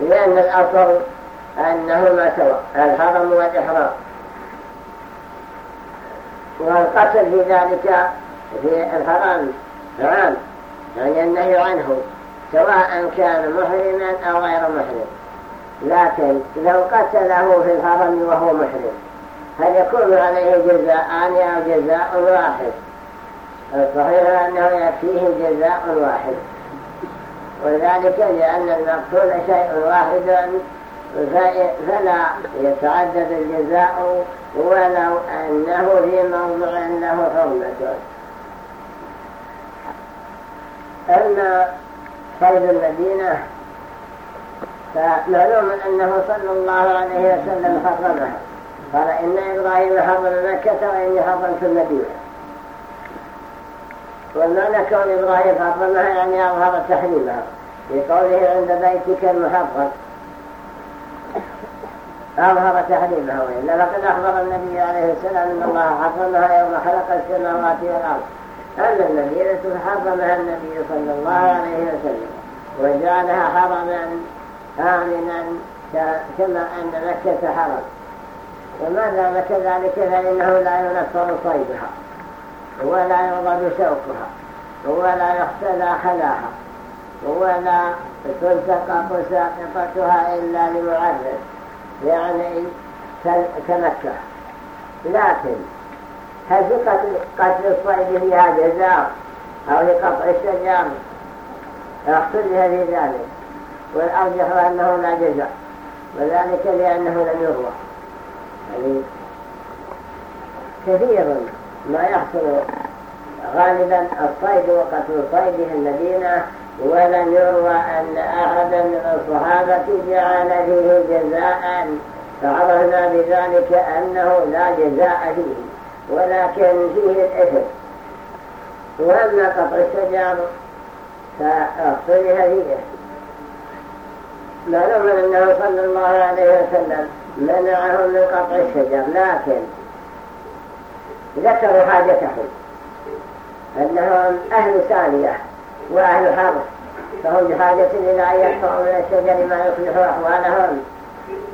لأن الأصل أنهما سواء الحرم والإحرام. والقتل في ذلك في الحرام عام يعني النهي عنه سواء كان محرما أو غير محرم. لكن لو قتله في الحرم وهو محرم هل يكون عليه جزاءان أو جزاء واحد. الصحيح أنه يكفيه جزاء واحد. وذلك لأن المقتول شيء واحد فلا يتعدد الجزاء ولو أنه في موضع له حرمة. أما صيد المدينة فمعلوم أنه صلى الله عليه وسلم حرمها. قال إن إبراهيم حرم مكة وإني حرمت المدينة. والمعنى كون إبراهيم حرمها يعني أظهر تحريمها في قوله عند بيتك المحرم أظهر تحريمها وإلا. فقد أخبر النبي عليه السلام أن الله حرمها يوم خلق السماوات والأرض. أن المدينة حرمها النبي صلى الله عليه وسلم. وجعلها حرما آمنا كما أن مكة حرم. وما دام كذلك فإنه لا ينفر صيدها. ولا يضر شوكها ولا يختلى خلاها ولا تلتقط ساقطتها إلا لمعرف يعني كمكة لكن هل في قتل الصيد فيها جزاء أو لقطع الشجر اختلها في ذلك والأرجح أنه لا جزاء وذلك لأنه لم يروى. يعني كثير ما يحصل غالبا الصيد وقتل في المدينة ولم يروى أن أحدا من الصحابة جعل فيه جزاء فعرفنا بذلك أنه لا جزاء فيه ولكن فيه الإثم. وأما قطع الشجر فاختلف فيه. معلوم أنه صلى الله عليه وسلم منعهم من قطع الشجر لكن ذكروا حاجتهم أنهم أهل ثانية وأهل حرب. فهم بحاجة إلى أن يقطعوا من الشجر ما يصلح أحوالهم.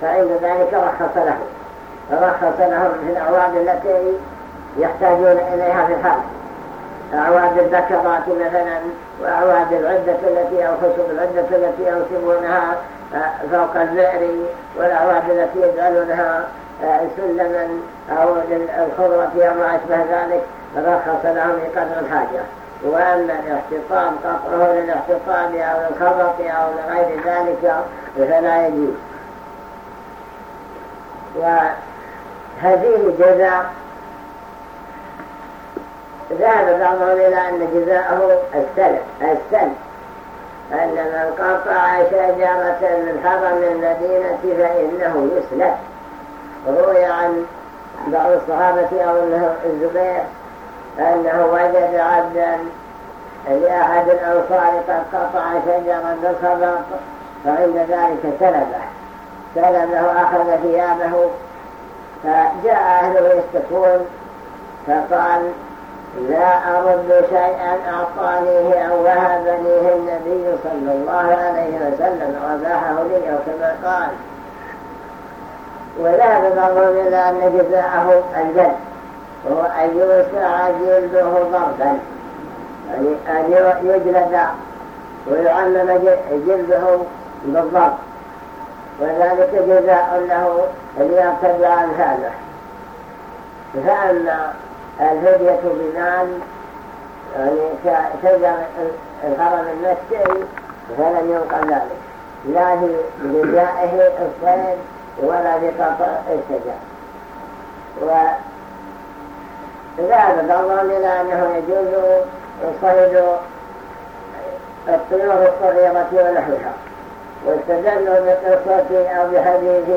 فعند ذلك رخص لهم. رخص لهم في الأعواد التي يحتاجون إليها في الحرب. أعواد الذكرات مثلا وأعواد العدة التي أو العدة التي ينصبونها فوق البئر والأعواد التي يجعلونها سلما أو للخضرة ما أشبه ذلك رخص لهم بقدر الحاجة. وأما الاحتطاب قطعه للاحتطاب أو للخبط أو لغير ذلك فلا يجوز. وهذه جزاء. ذهب بعضهم إلى أن جزاءه السلب السلب أن من قطع شجرة من حرم المدينة فإنه يسلب روي عن بعض الصحابة أو الزبير أنه وجد عبدا لأحد الأنصار قد قطع شجرا بالخبط فعند ذلك سلبه. سلبه أخذ ثيابه فجاء أهله يستكون فقال لا أرد شيئا أعطانيه أو وهبنيه النبي صلى الله عليه وسلم وباحه لي. أو كما قال. وذهب بعضهم إلى أن جزاءه الجد وهو أن يوسع جلده ضربا أن يجلد ويعلم جلده بالضرب. وذلك جزاء له ليرتدع هذا. فأما الهدية بمال يعني كشجر الحرم المكي فلم ينقل ذلك. لا في بجزائه الصيد ولا بقطع الشجر وذهب بعضهم إلى أنه يجوز صيد الطيور الصغيرة ونحوها. واستدلوا بقصة أو بحديث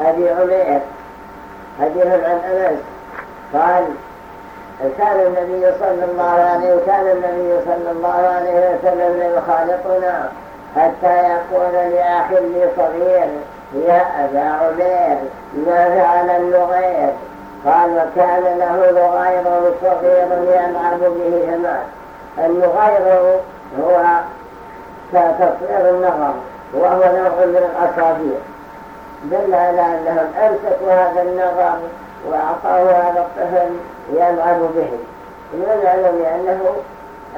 أبي عمير حديث عن أنس. قال كان النبي صلى الله عليه وكان النبي الله عليه وسلم يخالطنا حتى يقول لأخ لي صغير يا أبا عبير ما فعل النغير قال وكان له نغير صغير يلعب به جمال النغير هو كتصوير النغر وهو نوع من الأصابير دل على أنهم أمسكوا هذا النغر وأعطاه هذا الطفل يلعب به. من العلم أنه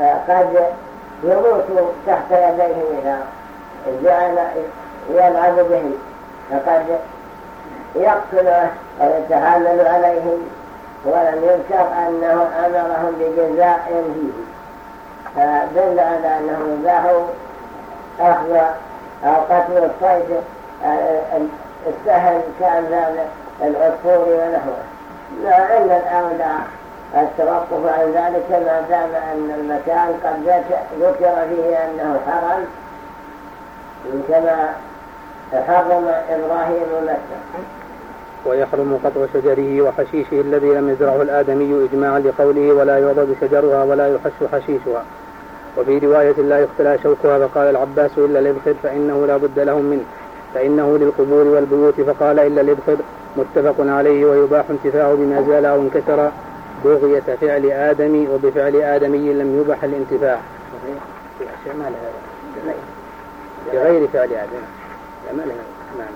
آه، قد يموت تحت يديه إذا جعل يلعب به. فقد يقتله ويتحامل عليهم ولم يذكر أنه أمرهم بجزاء فيه فدل على أنه يباح أخذ أو قتل الصيد السهل كأمثال العصفور ونحوه. مع أن الأولى التوقف عن ذلك ما دام أن المكان قد ذكر فيه أنه حرم كما حرم إبراهيم مكة. ويحرم قطع شجره وحشيشه الذي لم يزرعه الآدمي إجماعا لقوله ولا يعضد شجرها ولا يحش حشيشها. وفي رواية لا يختلى شوكها فقال العباس إلا الإبخر فإنه لا بد لهم منه. فإنه للقبور والبيوت فقال إلا الإبخر متفق عليه ويباح انتفاعه بما زال أو انكسر. بغية فعل آدم وبفعل آدمي لم يبح الانتفاع. بغير فعل آدم ما لها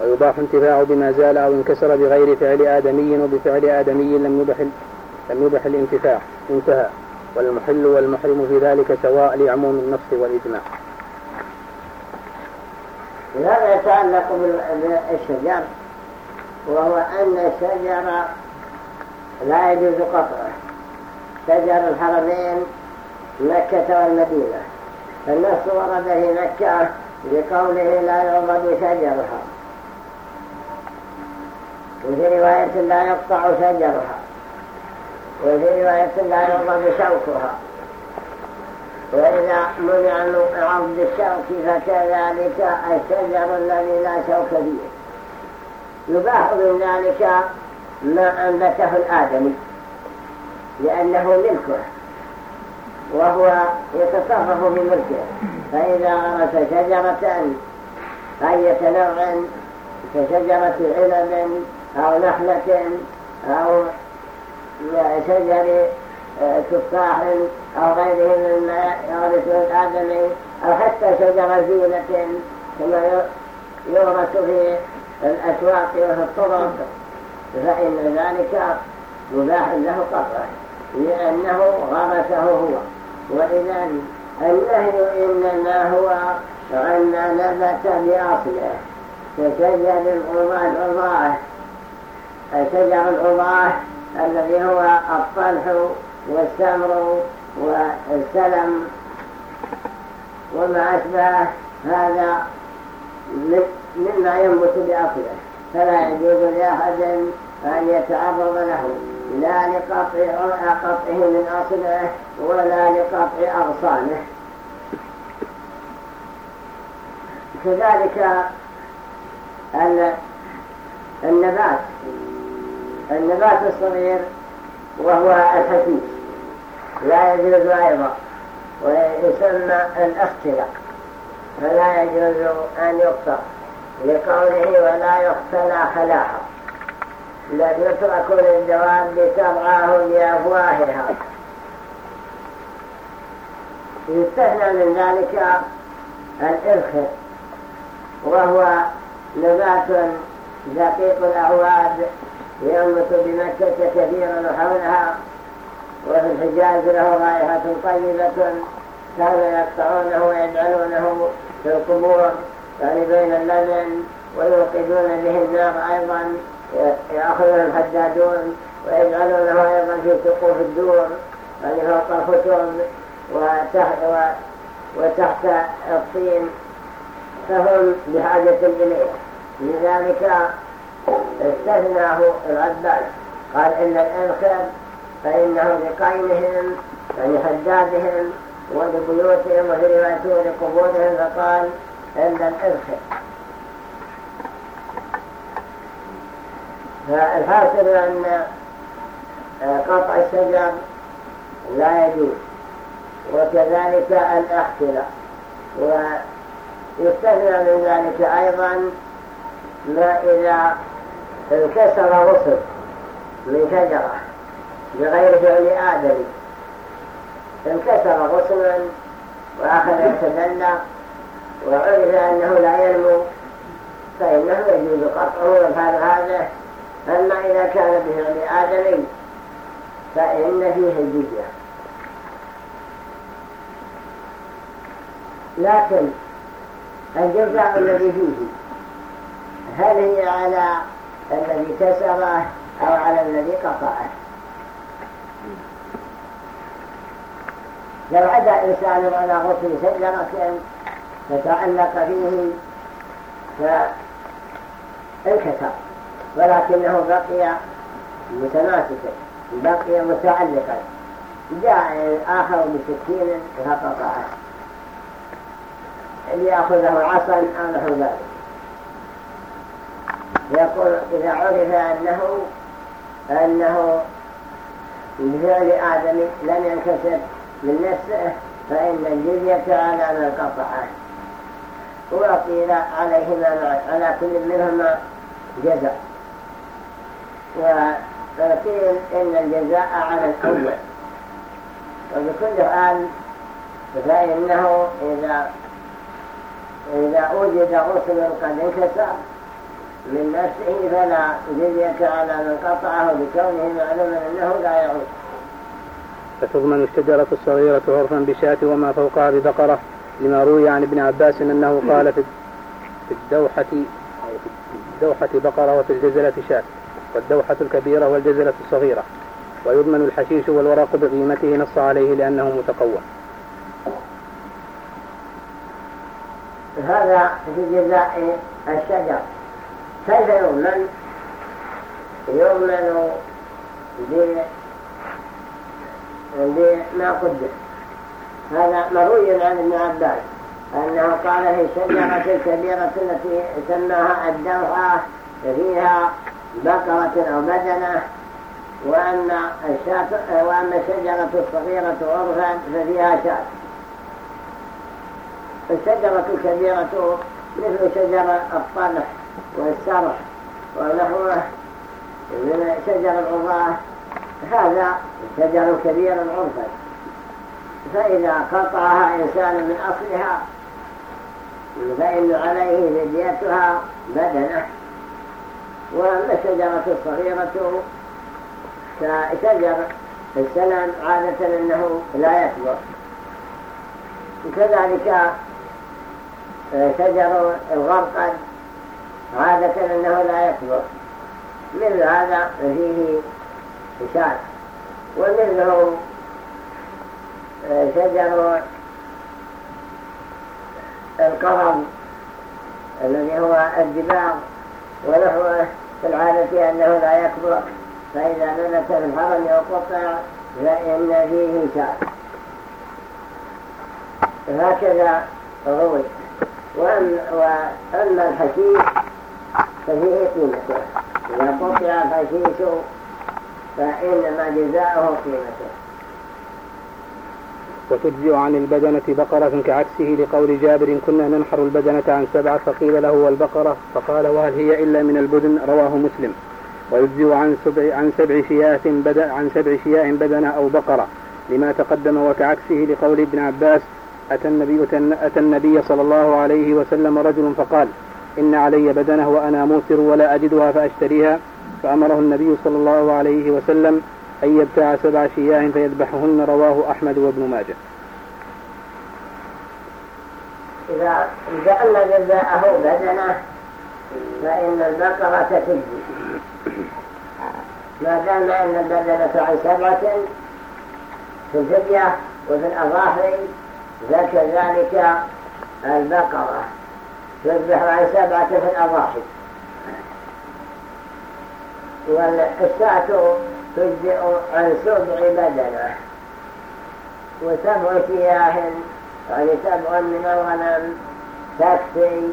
ويباح انتفاعه بما زال أو انكسر بغير فعل آدمي وبفعل آدمي لم يبح لم يبح الانتفاع. انتهى. والمحل والمحرم في ذلك سواء لعموم النص والإجماع. هذا يتعلق بالشجر وهو أن الشجر لا يجوز قطعه. شجر الحرمين مكة والمدينة. النص ورد في مكة بقوله لا يعبد شجرها. وفي رواية لا يقطع شجرها. وفي رواية لا يعبد شوكها. وإذا منع من عبد الشوك فكذلك الشجر الذي لا شوك فيه. يباح من ذلك ما أنبته الآدمي لأنه ملكه وهو يتصرف بملكه. فإذا غرس شجرة أية نوع كشجرة عنب أو نخلة أو شجر آه، تفاح أو غيره مما يغرسه الآدمي أو حتى شجر زينة كما يورث في الأسواق وفي الطرق. فإن ذلك مباح له قطعه لأنه غرسه هو. وإذا النهي إنما هو عما نبت بأصله. كشجر العضاه شجر العضاه الذي هو الطلح والسمر والسلم وما أشبه هذا مما ينبت بأصله؟ فلا يجوز لأحد أن يتعرض له لا لقطع قطعه من أصله ولا لقطع أغصانه. كذلك النبات. النبات الصغير وهو الحشيش. لا يجوز أيضا ويسمى الاختلاق فلا يجوز أن يقطع لقوله ولا يختلى خلاها بل يترك للدواب ترعاه بأفواهها يستثنى من ذلك الإرخ وهو نبات دقيق الأعواد ينبت بمكة كثيرا وحولها وفي الحجاز له رائحة طيبة كانوا يقطعونه ويجعلونه في القبور يعني بين اللبن ويوقدون به النار أيضا. يأخذون الحدادون ويجعلونه أيضا في سقوف الدور يعني فوق الخشب وتحت, الطين فهم بحاجة إليه لذلك استثناه العباس. قال إن الإنخر فإنه لقيمهم يعني حدادهم ولبيوتهم وفي روايته لقبورهم فقال إلا الإنخر فالحاصل أن قطع الشجر لا يجوز وكذلك الاحتلاء يستثنى من ذلك أيضا ما إذا انكسر غصن من شجرة بغير فعل آدم انكسر غصنا وأخذ يتدلى وعرف أنه لا ينمو فإنه يجوز قطعه. وفعل هذا أما إذا كان بفعل آدمي فإن فيه الجزية لكن الجزاء الذي فيه هل هي على الذي كسره أو على الذي قطعه؟ لو عدا إنسان على غصن شجرة فتعلق فيه فانكسر ولكنه بقي متماسكا بقي متعلقا. جاء آخر بسكين فقطعه ليأخذه عصا أو نحو ذلك. يقول إذا عرف أنه أنه بفعل آدم لم ينكسر من نفسه فإن الجزية على من قطعه وقيل عليهما على كل منهما جزاء. وقيل إن الجزاء على الأول. وبكل حال فإنه إذا إذا وجد غسل قد انكسر من نفسه فلا جزية على من قطعه بكونه معلوما أنه لا يعود فتضمن الشجرة الصغيرة عرفا بشاة وما فوقها ببقرة لما روي عن ابن عباس أنه قال في الدوحة في الدوحة بقرة وفي الجزلة شاة. والدوحة الكبيرة والجزلة الصغيرة. ويضمن الحشيش والورق بقيمته نص عليه لأنه متقوى. هذا في جزاء الشجر. كيف يؤمن يؤمن بما قدر هذا مروي عن ابن عباس أنه قال في الشجرة الكبيرة التي سماها الدوحة فيها بقرة أو بدنة وأن وأن الشجرة الصغيرة عرفا ففيها شاة. الشجرة الكبيرة مثل شجر الطلح والسرح ونحوه من شجر العضاه هذا شجر كبير عرفا فإذا قطعها إنسان من أصلها فإن عليه فديتها بدنه وأما الشجرة الصغيرة كشجر السلام عادة أنه لا يكبر. كذلك شجر الغرقد عادة أنه لا يكبر. مثل هذا فيه شاك ومثله شجر القرم الذي هو الدباغ ونحوه في العادة أنه لا يكبر فإذا نبت في الحرم وقطع فإن فيه شاك هكذا روي. وأما الحشيش ففيه قيمته. إذا قطع الحشيش فإنما جزاؤه قيمته. وتجزئ عن البدنة بقرة كعكسه لقول جابر كنا ننحر البدنة عن سبعة فقيل له والبقرة؟ فقال وهل هي إلا من البدن؟ رواه مسلم. ويجزئ عن سبع عن سبع شياة بدن عن سبع شياة بدنة أو بقرة لما تقدم وكعكسه لقول ابن عباس أتى النبي أتى النبي صلى الله عليه وسلم رجل فقال إن علي بدنة وأنا موسر ولا أجدها فأشتريها. فأمره النبي صلى الله عليه وسلم أن يبتاع سبع شياه فيذبحهن رواه أحمد وابن ماجه. إذا جعلنا جزاءه بدنه فإن البقرة تجزي. ما دام أن البدنة عن سبعة في الفدية وفي الأظافر فكذلك البقرة تذبح عن سبعة في الأظافر. والشاة تجزئ عن سبع بدنة. وسبع شياه يعني سبع من الغنم تكفي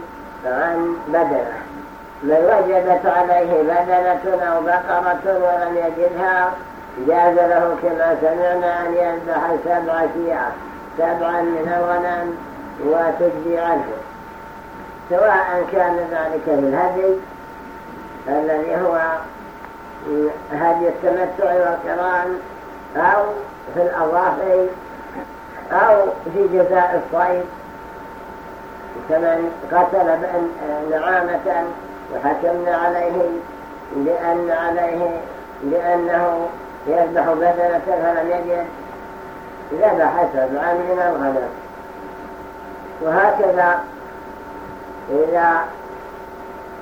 عن بدنة. من وجدت عليه بدنة أو بقرة ولم يجدها جاز له كما سمعنا أن يذبح سبع شياه سبعا من الغنم وتجزي عنه. سواء كان ذلك في الهدي الذي هو هدي التمتع والقران أو في الأظافر أو في جزاء الصيد كمن قتل نعامة وحكمنا عليه لأن عليه لأنه يذبح بدنة فلم يجد. ذبح سبعا من الغنم. وهكذا إذا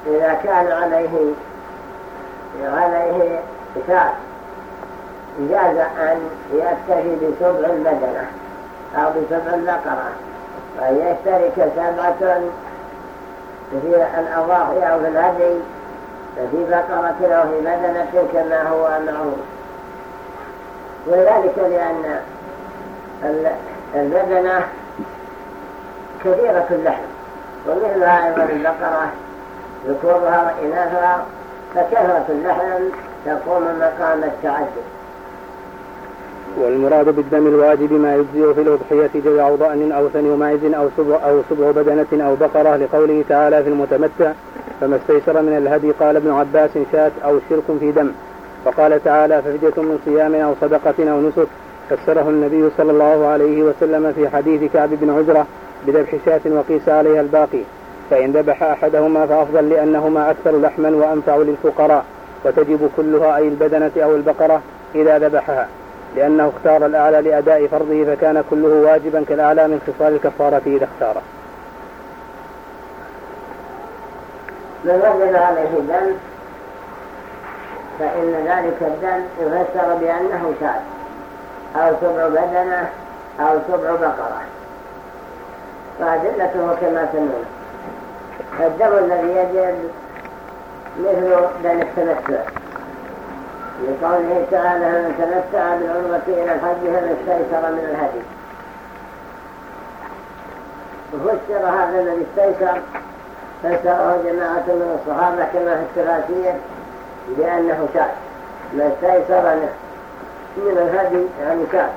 إذا كان عليه عليه شاة جاز أن يكتفي بسبع البدنة أو بسبع البقرة وأن يشترك سبعة في الأضاحي أو في الهدي في بقرة أو في بدنة كما هو معروف. وذلك لأن البدنة كثيرة اللحم. ومثلها أيضا البقرة ذكورها وإناثها. فكثرة اللحم تقوم مقام التعدد والمراد بالدم الواجب ما يجزئ في الأضحية جزع ضأن أو ثني معز أو سبع أو سبع بدنة أو بقرة لقوله تعالى في المتمتع فما استيسر من الهدي قال ابن عباس شاة أو شرك في دم. وقال تعالى ففدية من صيام أو صدقة أو نسك. فسره النبي صلى الله عليه وسلم في حديث كعب بن عجرة بذبح شاة وقيس عليها الباقي. فإن ذبح أحدهما فأفضل لأنهما أكثر لحما وأنفع للفقراء وتجب كلها أي البدنة أو البقرة إذا ذبحها لأنه اختار الأعلى لأداء فرضه فكان كله واجبا كالأعلى من خصال الكفارة إذا اختاره. من وجد عليه دم فإن ذلك الدم يفسر بأنه شاذ أو سبع بدنة أو سبع بقرة. وأدلته كما سمعنا. الدم الذي يجب مثل دم التمتع لقوله تعالى من تمتع بالعمرة إلى الحج فمن استيسر من الهدي. وفسر هذا الذي استيسر فسره جماعة من الصحابة كما في الثلاثية بأنه شاك. ما استيسر من الهدي يعني شاك.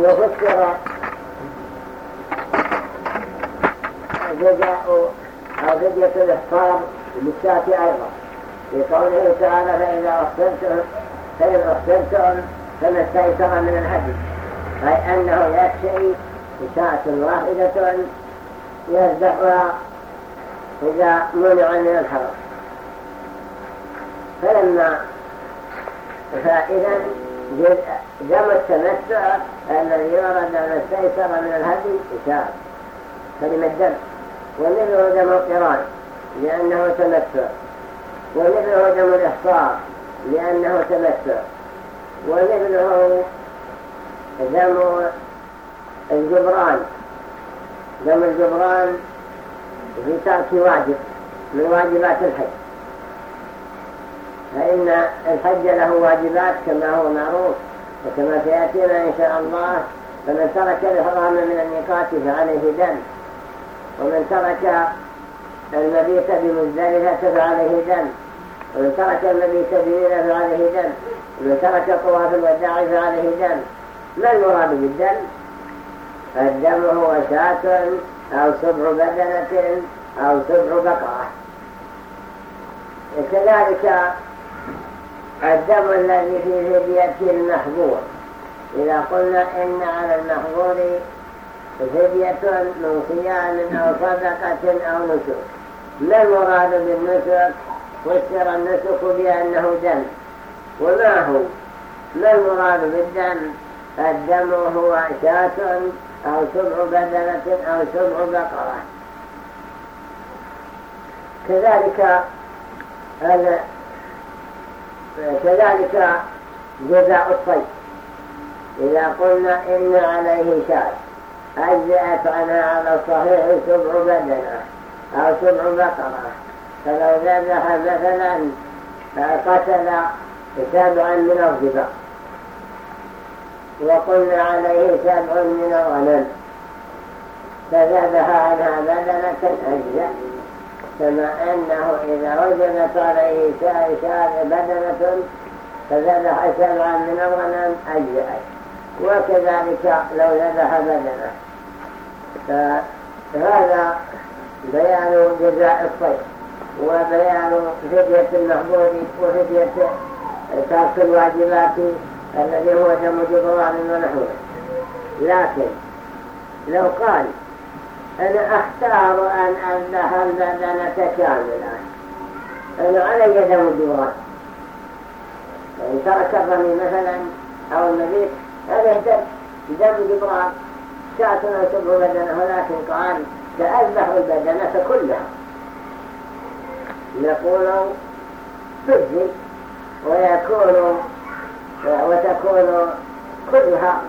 وفسر جزاء أو فدية الإحصار بالشاة أيضا في قوله تعالى فإذا أحسنتم فإن أحسنتم فما استيسر من الهدي أي أنه يكفي شاة واحدة يذبحها إذا منع من الحرم فلما فإذا دم التمتع الذي ورد من استيسر من الهدي. شاة كلمة دم. ومثله دم القران لأنه تمتع. ومثله دم الإحصار لأنه تمتع. ومثله دم الجبران. دم الجبران في ترك واجب من واجبات الحج. فإن الحج له واجبات كما هو معروف وكما سيأتينا إن شاء الله فمن ترك الإحرام من الميقات فعليه دم ومن ترك المبيت بمزدلفة فعليه دم ومن ترك المبيت بمنى فعليه دم ومن ترك طواف الوداع فعليه دم. ما المراد بالدم؟ الدم هو شاة أو سبع بدنة أو سبع بقرة كذلك الدم الذي في فدية المحظور. إذا قلنا إن على المحظور فدية من صيام أو صدقة أو نسك. ما المراد بالنسك؟ فسر النسك بأنه دم. وما هو؟ ما المراد بالدم؟ الدم هو شاة أو سبع بدنة أو سبع بقرة كذلك كذلك جزاء الصيد. إذا قلنا إن عليه شاة أجزأت عنها على الصحيح سبع بدنة أو سبع بقرة؟ فلو ذبح مثلا قتل سبعا من الضباء وقلنا عليه سبع من الغنم. فذبح عنها بدنة أجزاء كما أنه إذا وجدت عليه شاء بدنة فذبح سبعا من الغنم أجزأت وكذلك لو ذبح بدنة. فهذا بيان جزاء الصيد وبيان فدية المحبوب وفدية ترك الواجبات الذي هو دم جبران ونحوه. لكن لو قال أنا أختار أن أذبح البدنة كاملة أنا علي دم جبران فإن ترك الرمي مثلا أو المبيت هذا يهتم دم جبران؟ شاة أنسبه بدنه ولكن قال سأذبح البدنة كلها. نقول تجزي ويكون وتكون كلها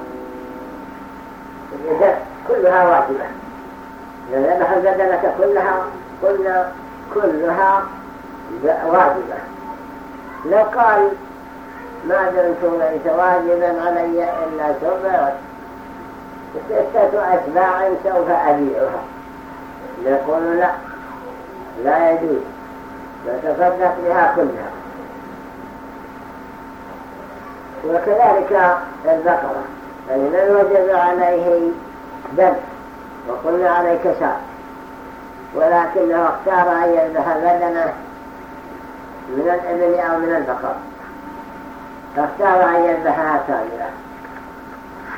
كلها إذا ذبح البدنة كلها قلنا كلها واجبة. لو قال ما دمت ليس واجبا علي إلا سبعة ستة أتباع سوف أبيعها. نقول لا. لا يجوز. نتصدق بها كلها. وكذلك البقرة. يعني من وجب عليه دم وقلنا عليك ساء ولكنه اختار أن يذبح بدنه من الإبل أو من البقر فاختار أن يذبحها كاملة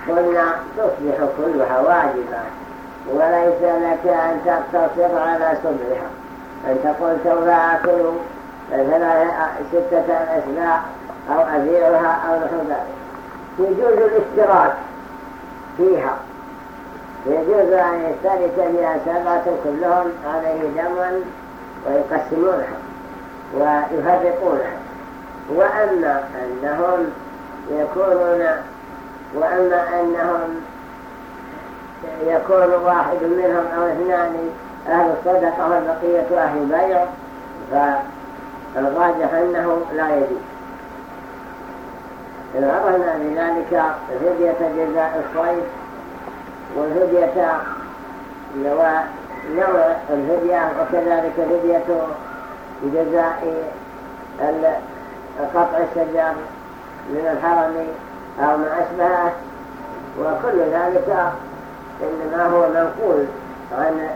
قلنا تصبح كلها واجبة وليس لك أن تقتصر على صبرها. أن تقول سوف أكل ستة أسماء أو أبيعها أو نحو ذلك يجوز الاشتراك فيها. يجوز أن يشترك فيها سبعة كلهم عليه دما ويقسمونها ويفرقونها. وأما أنهم يكونون وأما أنهم يكون واحد منهم أو اثنان أهل الصدقة والبقية أهل البيع فالراجح أنه لا يجوز. عرفنا بذلك فدية جزاء الصيد والفدية نوع الفدية وكذلك فدية جزاء قطع الشجر من الحرم أو ما أشبهه وكل ذلك إنما هو منقول عن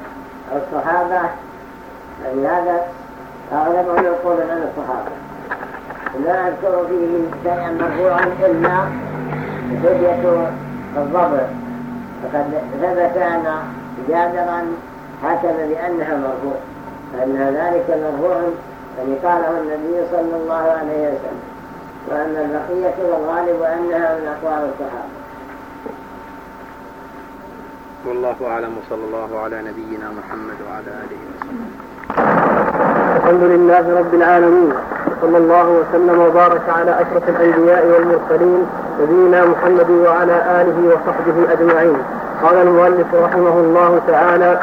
الصحابة. يعني هذا أغلبه منقول عن الصحابة. لا أذكر فيه شيئا مرفوعا إلا فدية الضبع فقد ثبت أن جابرا حكم بأنها مرفوع فإن ذلك مرفوع يعني قاله النبي صلى الله عليه وسلم. وأن البقية والغالب أنها من أقوال الصحابة. والله أعلم. وصلى الله على نبينا محمد وعلى آله وسلم. الحمد لله رب العالمين. صلى الله وسلم وبارك على أشرف الأنبياء والمرسلين نبينا محمد وعلى آله وصحبه أجمعين. قال المؤلف رحمه الله تعالى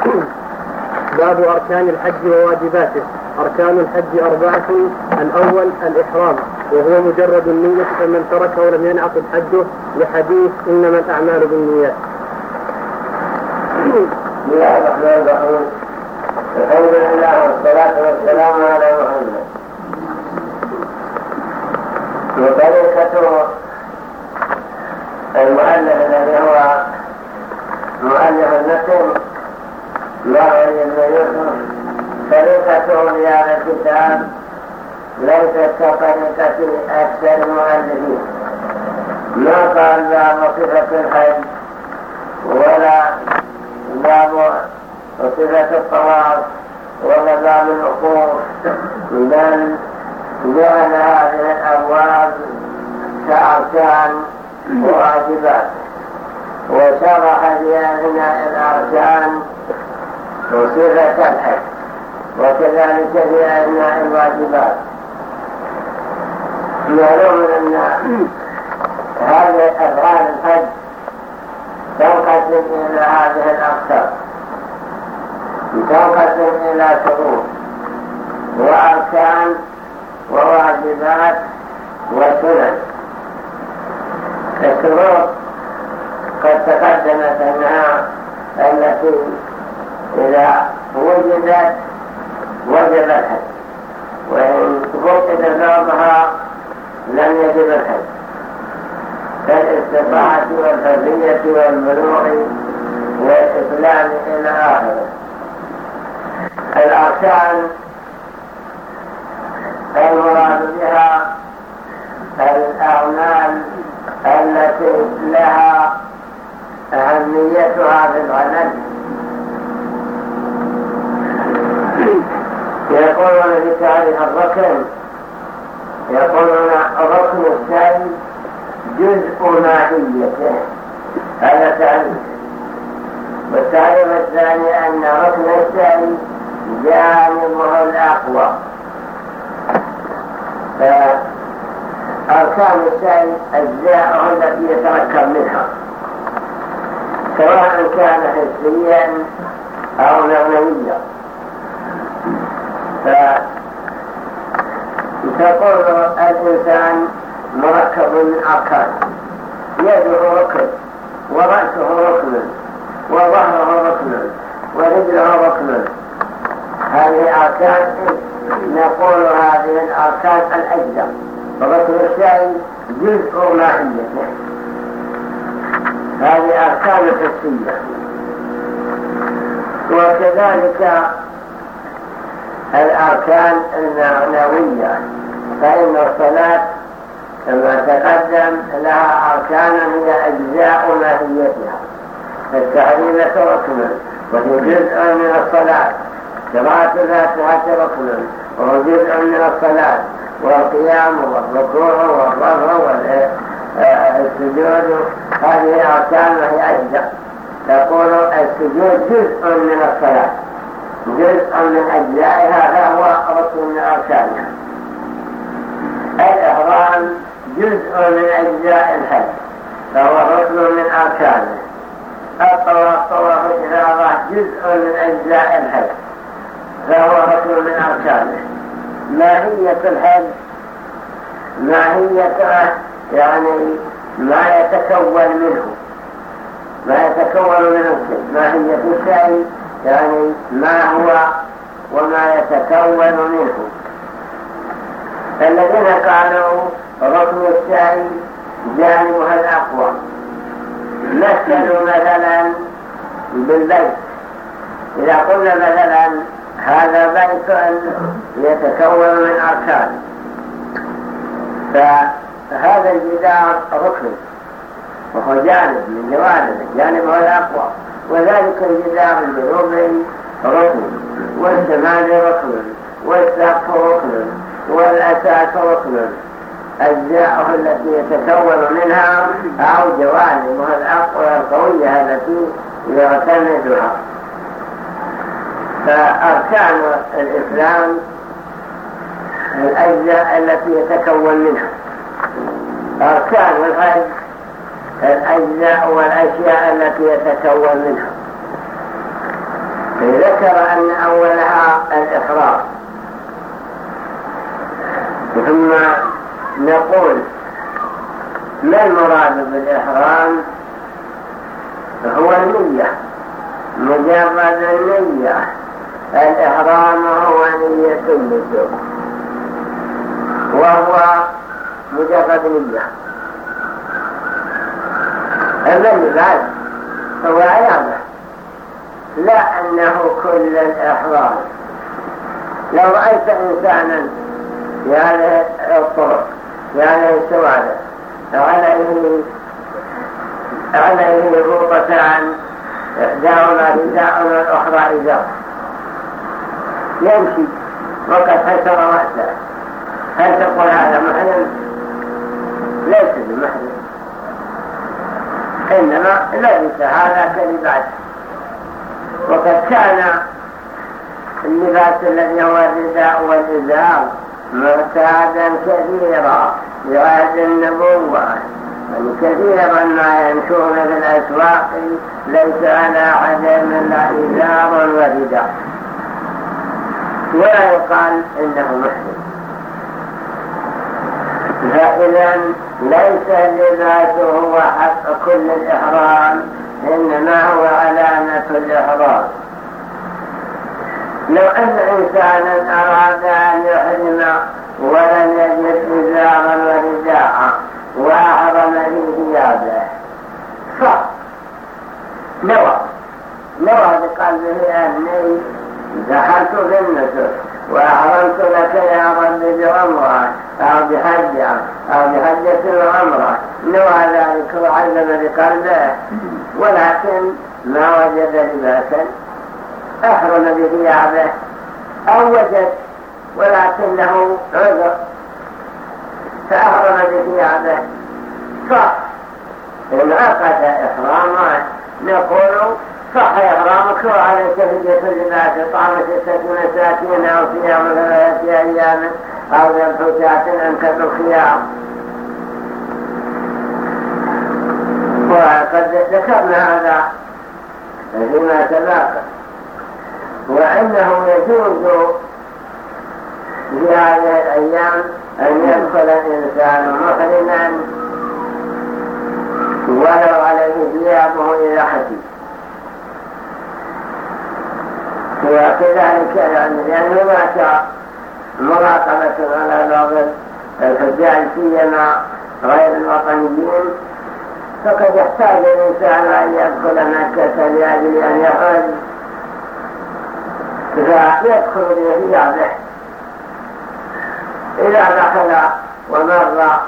باب أركان الحج وواجباته. أركان الحج أربعة الأول الإحرام وهو مجرد النية فمن تركه لم ينعقد حجه لحديث إنما الأعمال بالنيات. بسم الله الرحمن الرحيم. الحمد لله والصلاة والسلام على محمد. وطريقة المؤلف الذي هو مؤلف النسل الله بن يوسف طريقته في هذا الكتاب ليست كطريقة أكثر المؤلفين ما قال باب صفة الحج ولا باب صفة الطواف ولا باب العقوق بل جعل هذه الأبواب كأركان وواجبات وشرح في أثناء الأركان وصفة الحج وكذلك في الواجبات. معلوم أن هذه أفعال الحج تنقسم إلى هذه الأقسام. تنقسم إلى شروط. وأركان وواجبات وسنن. الشروط قد تقدمت أنها التي إذا وجدت وجب الحج. وإن فقد بعضها لم يجب الحج. كالاستطاعة والحرية والبلوغ والإسلام إلى آخره. الأركان المراد بها الأعمال التي لها أهميتها في الغنم. يقولون في تعريف الركن يقولون ركن الشيء جزء ماهيته هذا تعريف. والتعريف الثاني أن ركن الشيء جانبه الأقوى. أركان الشيء أجزاءه التي يتركب منها. سواء كان حسيا أو معنويا فتقول الإنسان مركب من أركان. يده ركن ورأسه ركن وظهره ركن ورجله ركن. هذه أركان نقول هذه الأركان الأجزاء فركن الشيء جزء ماهيته هذه أركان حسية وكذلك الأركان المعنوية فإن الصلاة كما تقدم لها أركان هي أجزاء ماهيتها. فالتعليمة ركن وهي جزء من الصلاة. قراءة الفاتحة ركن وهو جزء من الصلاة. والقيام والركوع والرفع والسجود هذه أركان وهي أجزاء تقول السجود جزء من الصلاة. جزء من أجزائها فهو ركن من أركانها. الإحرام جزء من أجزاء الحج. فهو ركن من أركانه الطواف طواف الإفاضة جزء من أجزاء الحج. فهو ركن من أركانه ماهية الحج ماهيته يعني ما يتكون منه. ما يتكون منه. ماهية الشيء يعني ما هو وما يتكون منه. الذين قالوا ركن الشيء جانبها الأقوى. مثلوا مثلا بالبيت. إذا قلنا مثلا هذا بيت يتكون من أركان. فهذا الجدار ركن وهو جانب من جوانبه جانبه الأقوى. وذلك الجدار الجنوبي ركن والشمال ركن والسقف ركن والأساس ركن. أجزاؤه التي يتكون منها أو جوانبها الأقوى القوية التي يعتمدها. فأركان الإسلام الأجزاء التي يتكون منها. أركان الحج الأجزاء والأشياء التي يتكون منها. ذكر أن أولها الإحرام ثم نقول ما المراد بالإحرام؟ هو النية مجرد النية. الإحرام هو نية اللزوم وهو مجرد نية. أما اللباس هو عيامة لا أنه كل الإحرام. لو رأيت إنسانا في هذه الطرق في هذه الشوارع عليه عليه ربطتان إحداهما رداء والأخرى إزار يمشي. وقد حسر رأسه هل تقول هذا محرم ليس بمحرم إنما ليس هذا كلباس وقد كان اللباس الذي هو الرداء والإزار معتادا كثيرا بعهد النبوة. يعني كثيرا ما يمشون في الأسواق ليس على أحد من إزار ورداء ولا يقال إنه محرم فإذا ليس اللباس هو حق كل الإحرام إنما هو علامة الإحرام. لو أن إنسانا أراد أن يحرم ولم يجد إزارا ورداء وأحرم في ثيابه صح نوى نوى بقلبه أني النسك وأحرمت لك يا رب بعمرة أو بحجة أو بحجة العمرة نوى ذلك وعلم بقلبه. ولكن ما وجد لباسا أحرم بثيابه أو وجد. ولكنه عذر. فأحرم بثيابه صح إن عقد إحراما نقول صح إحرامك وعليك فدية اللباس طعام ستة مساكين أو صيام ثلاثة أيام أو ذبح شاة أنت بالخيار وقد ذكرنا هذا فيما سبق وأنه يجوز في هذه الأيام أن يدخل الإنسان محرما ولو عليه ثيابه إلى حسب وكذلك يعني لأنه هناك مراقبة على بعض الحجاج سيما غير الوطنيين فقد يحتاج الإنسان أن يدخل مكة لأجل أن يحج فيدخل بثيابه إذا دخل ومر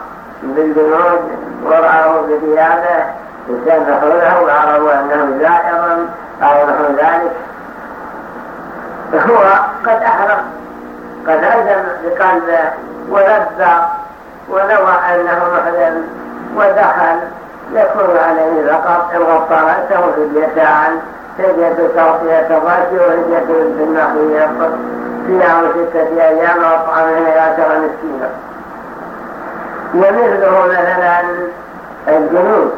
بالجنود ورأوا بثيابه وسامحونه وعرفوا أنه زائر أو نحو ذلك هو قد أحرم قد عزم بقلبه ولبى ونوى أنه محرم ودخل يكون عليه فقط رأسه فديتان فدية تغطية الرأس وفدية بالنخيل صيام ستة أيام وطعامه عشر مسكينا ومثله مثلا الجنود.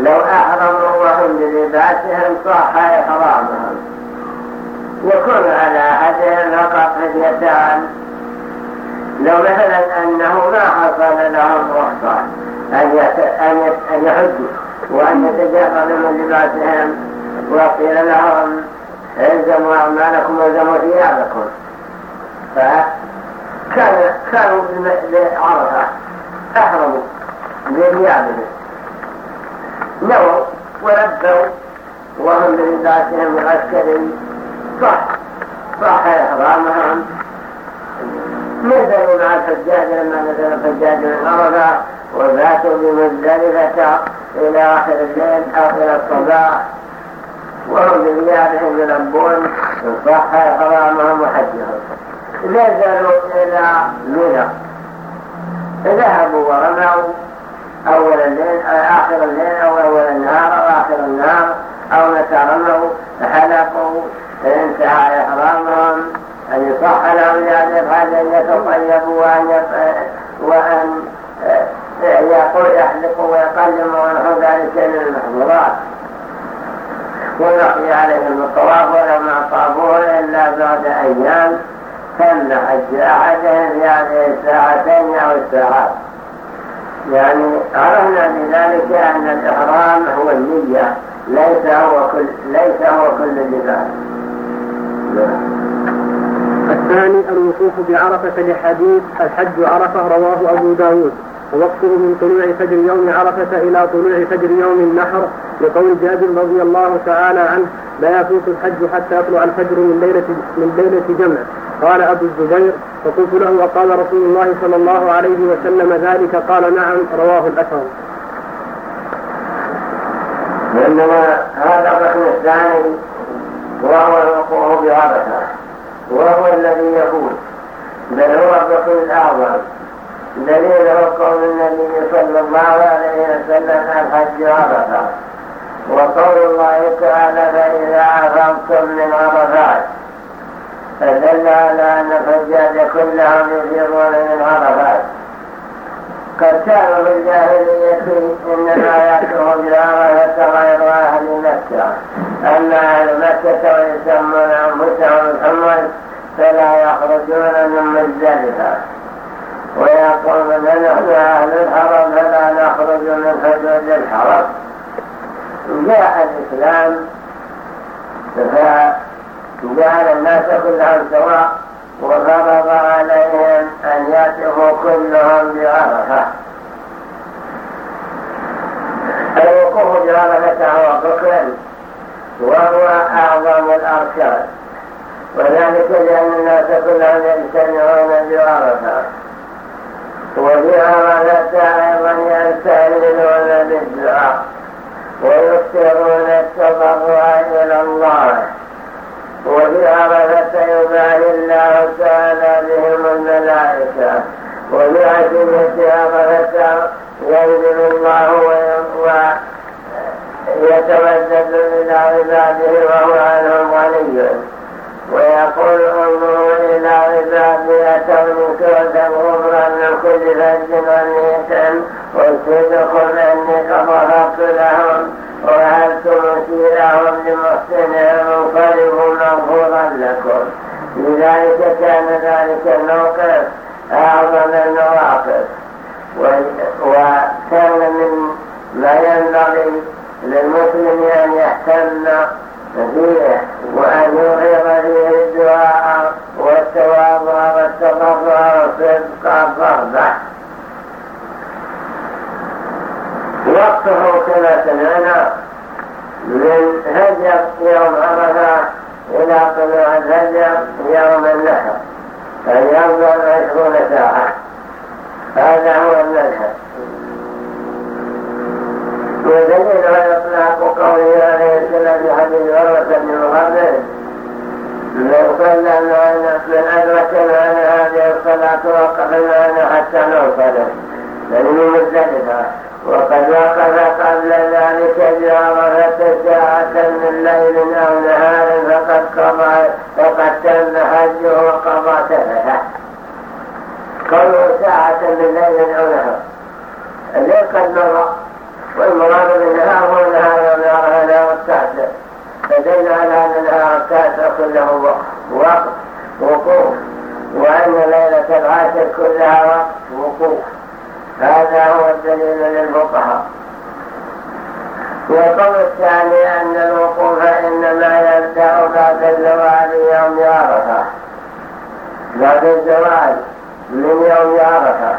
لو أحرموا وهم بلباسهم صح إحرامهم. يكون على أحدهم فقط فديتان لو مثلا أنه ما حصل لهم رخصة أن يحجوا وأن يتجافوا من لباسهم وقيل لهم الزموا أعمالكم والزموا ثيابكم. فكان كانوا بعرفة أحرموا بثيابهم. نووا ولبوا وهم بلباسهم العسكري صح صح إحرامهم نزلوا مع الحجاج لما نزل الحجاج من عرفة وباتوا بمزدلفة إلى آخر الليل إلى الصباح وهم بثيابهم يلبون صح إحرامهم وحجهم نزلوا إلى منى ذهبوا ورموا أول الليل آخر الليل أو أول النهار أو آخر النهار أو متى رموا حلقوا انتهى إحرامهم أن يصح لهم يعني أن يتطيبوا وأن وأن يقول يحلقوا ويقلموا ونحو ذلك من المحظورات. وبقي عليهم الطواف ولما طافوه إلا بعد أيام. تم حج أحدهم يعني الساعتين أو الساعات. يعني عرفنا بذلك أن الإحرام هو النية ليس هو كل ليس هو كل اللباس. الثاني الوقوف بعرفة لحديث الحج عرفة رواه أبو داود. ووقته من طلوع فجر يوم عرفة إلى طلوع فجر يوم النحر لقول جابر رضي الله تعالى عنه لا يفوت الحج حتى يطلع الفجر من ليلة من ليلة جمع. قال أبو الزبير فقلت له وقال رسول الله صلى الله عليه وسلم ذلك قال نعم رواه الأثر. وإنما هذا الركن الثاني وهو الوقوف بعرفة وهو الذي يقول بل هو الركن الأعظم دليله قول النبي صلى الله عليه وسلم الحج عرفة. وقول الله تعالى فإذا عرفتم من عرفات فدل على أن الحجاج كلهم يفيضون من عرفات. قد كانوا في الجاهلية إنما يأتون بعرفة غير أهل مكة أما أهل مكة ويسمون أنفسهم الحمص فلا يخرجون من مزدلفة. ويقولون نحن أهل الحرم فلا نخرج من حدود الحرم. جاء الإسلام فجعل الناس كلهم سواء وفرض عليهم أن يأتوا كلهم بعرفة. الوقوف بعرفة هو ركن وهو أعظم الأركان. وذلك لأن الناس كلهم يجتمعون بعرفة. وفي عرفة أيضا يستهلون بالدعاء ويكثرون التضرع إلى الله. وفي عرفة يباهي الله تعالى بهم الملائكة. وفي عشية عرفة ينزل الله ويتمدد إلى عباده وهو عنهم غني. ويقول انظروا إلى عبادي أتوني كودا غفرا من كل فج ونية وصدق أني غفرت لهم وهلت مسيرهم لمحسنهم منقلب مغفورا لكم. لذلك كان ذلك الموقف أعظم المواقف. وكان من ما ينبغي للمسلم أن يهتم وأن يغير فيه الدعاء والتواضع والتضرع والصدق الرغبة وقته كما سمعنا من هجر يوم عرفة إلى طلوع الهجر يوم النحر. فيفضل عشرون ساعة. هذا هو المذهب. على اطلاق قوله عليه السلام في حديث عروه بن مغرب من صلى معنا من ادرك معنا هذه الصلاه وقف معنا حتى نوصله فمن مزدلفه وقد وقف قبل ذلك بعرفه ساعه من ليل أو نهار فقد قضى فقد تم حجه وقضى سفره قوله ساعه من ليل أو نهار الليل قد مضى والمراد بالنهار هو النهار والنهار هذا والتاسع فدل على ان النهار التاسع كله وقت وقوف وان ليله العاشر كلها وقت وقوف هذا هو الدليل للفقهاء والقول الثاني ان الوقوف انما يبدا بعد الزوال يوم عرفه بعد الزوال من يوم عرفه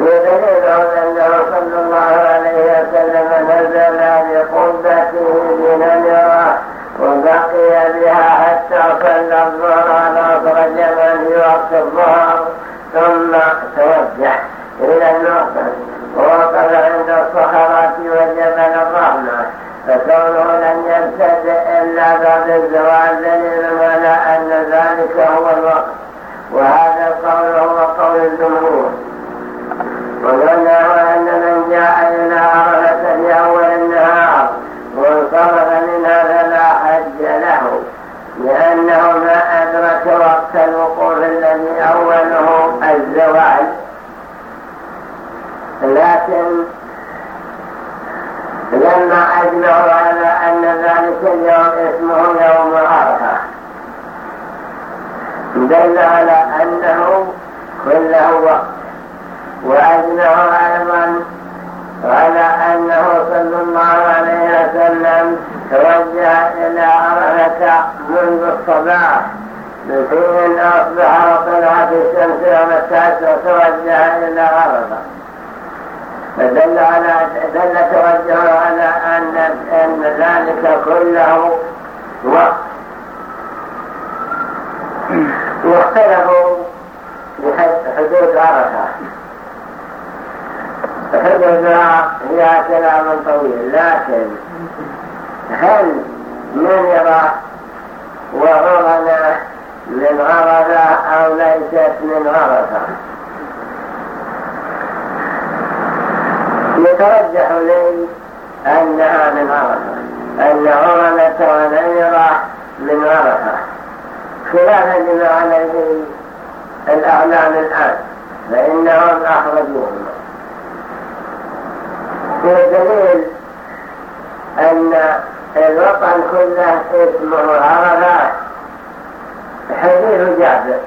ودليل أنه صلى الله عليه وسلم نزل بقبته بنمرة وبقي بها حتى صلى الظهر الأخرج من في وقت الظهر ثم توجه إلى المقصد ووقف عند الصخرات وجبل الرحمة فكونه لم يبتدئ إلا بعد الزوال دليل على أن ذلك هو الوقت وهذا القول هو قول الجمهور. وظنه أن من جاء إلى عرفة في أول النهار وانصرف منها فلا حج له لأنه ما أدرك وقت الوقوف الذي أوله الزوال لكن لما أجمعوا على أن ذلك اليوم اسمه يوم عرفة دل على أنه كله وقت. وأجمعوا أيضا على أنه صلى الله عليه وسلم توجه إلى عرفة منذ الصباح من حين أصبح وطلعت الشمس يوم التاسع توجه إلى عرفة. فدل على دل توجهه على أن أن ذلك كله وقت. واختلفوا بحدود عرفة. حدثها فيها كلام طويل لكن هل من يرى وغرنا من غرفة أو ليست من غرفة يترجح لي أنها من غرفة أن غرنة ونيرة من غرفة خلافا لما عليه الأعلام الآن فإنهم أخرجوهما. والدليل أن الوطن كله اسمه عرفات حديث جابر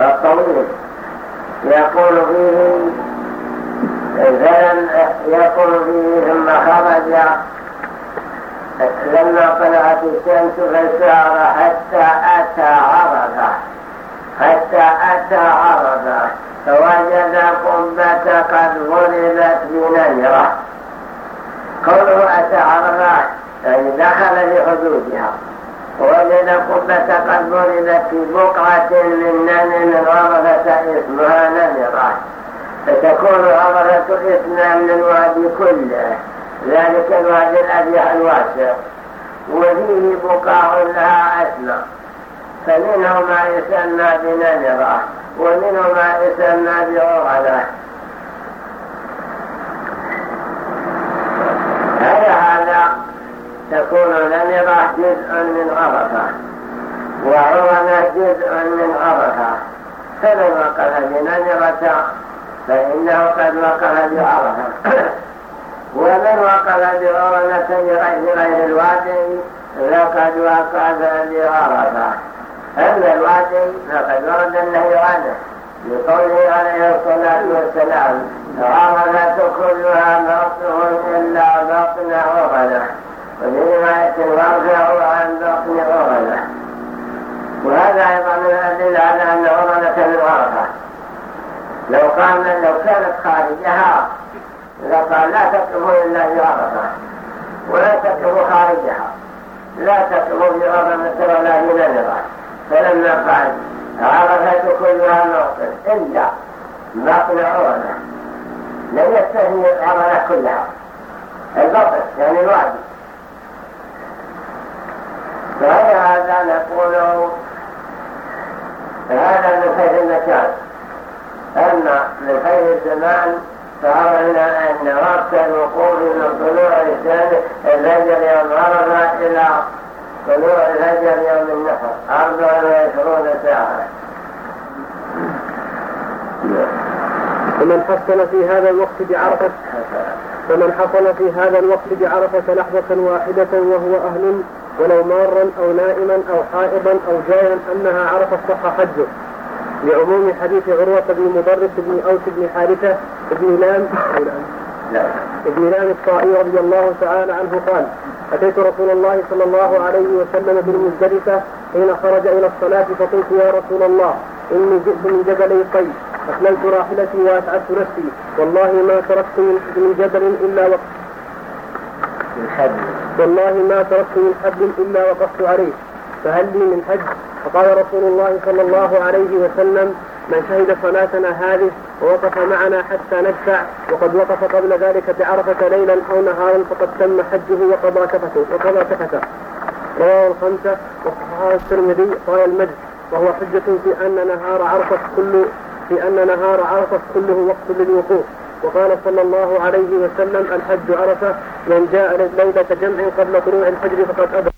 الطويل يقول فيه فلم يقول فيه ثم خرج. لما طلعت الشمس فسار حتى أتى عرفة حتى أتى عرفة فوجد قبة قد ضربت بنمرة قوله أتى عرفات يعني دخل في حدودها. وجد قبة قد ضربت في بقعة من نمر غرفة اسمها نمرة فتكون غرفة إثنى من الوادي كله. ذلك الوادي الأبيع الواسع. وفيه بقاع لها أسمى فمنه ما يسمى بنمرة ومنه ما يسمى بعرلة هل هذا تكون نمرة جزء من عرفة وعرفة جزء من عرفة. فمن وقف بنمرة فإنه قد وقف بعرفة. ومن وقف بعرفة لغير الوادي لقد وقف بعرفة. أما الوادي فقد ورد النهي عنه لقوله عليه الصلاة والسلام عرفة كلها بطن إلا بطن عرفة وفي رواية وارجعوا عن بطن عرفة وهذا أيضا من الأدلة على أن عرفة من لو قام لو كانت خارجها لقال لا تكفوا إلا بعرفة ولا تكفوا خارجها لا تكفوا بعرفة ولا بنذرة. فلما قال عرفة كلها موطن إلا بطن عرفة لم يستثني العرفة كلها. البطن يعني الوادي فهذا نقول هذا من حيث المكان أما من حيث الزمان فأردنا أن وقت الوقوف من طلوع الفجر يوم إلى طلوع الفجر يوم النحر. أربع وعشرون ساعة. ومن حصل في هذا الوقت بعرفة فمن حصل في هذا الوقت بعرفة لحظة واحدة وهو أهل ولو مارا أو نائما أو حائضا أو جايا أنها عرفت صح حجه. لعموم حديث عروة بن مدرس بن أوس بن حارثة بن لام ابن لام الطائي رضي الله تعالى عنه قال أتيت رسول الله صلى الله عليه وسلم بالمزدلفة حين خرج إلى الصلاة فقلت يا رسول الله إني جئت من جبلي طيب أحللت راحلتي وأسعدت نفسي. والله ما تركت من جبل إلا وقت والله ما تركت من حبل إلا وقفت عليه. فهل لي من حج؟ فقال رسول الله صلى الله عليه وسلم من شهد صلاتنا هذه ووقف معنا حتى ندفع وقد وقف قبل ذلك بعرفة ليلا أو نهارا فقد تم حجه وقضى كفته وقضى كفته. رواه الخمسة وصححه الترمذي قال المجد وهو حجة في أن نهار عرفة كل في أن نهار عرفة كله وقت للوقوف. وقال صلى الله عليه وسلم الحج عرفة من جاء ليلة جمع قبل طلوع الفجر فقد أدرك.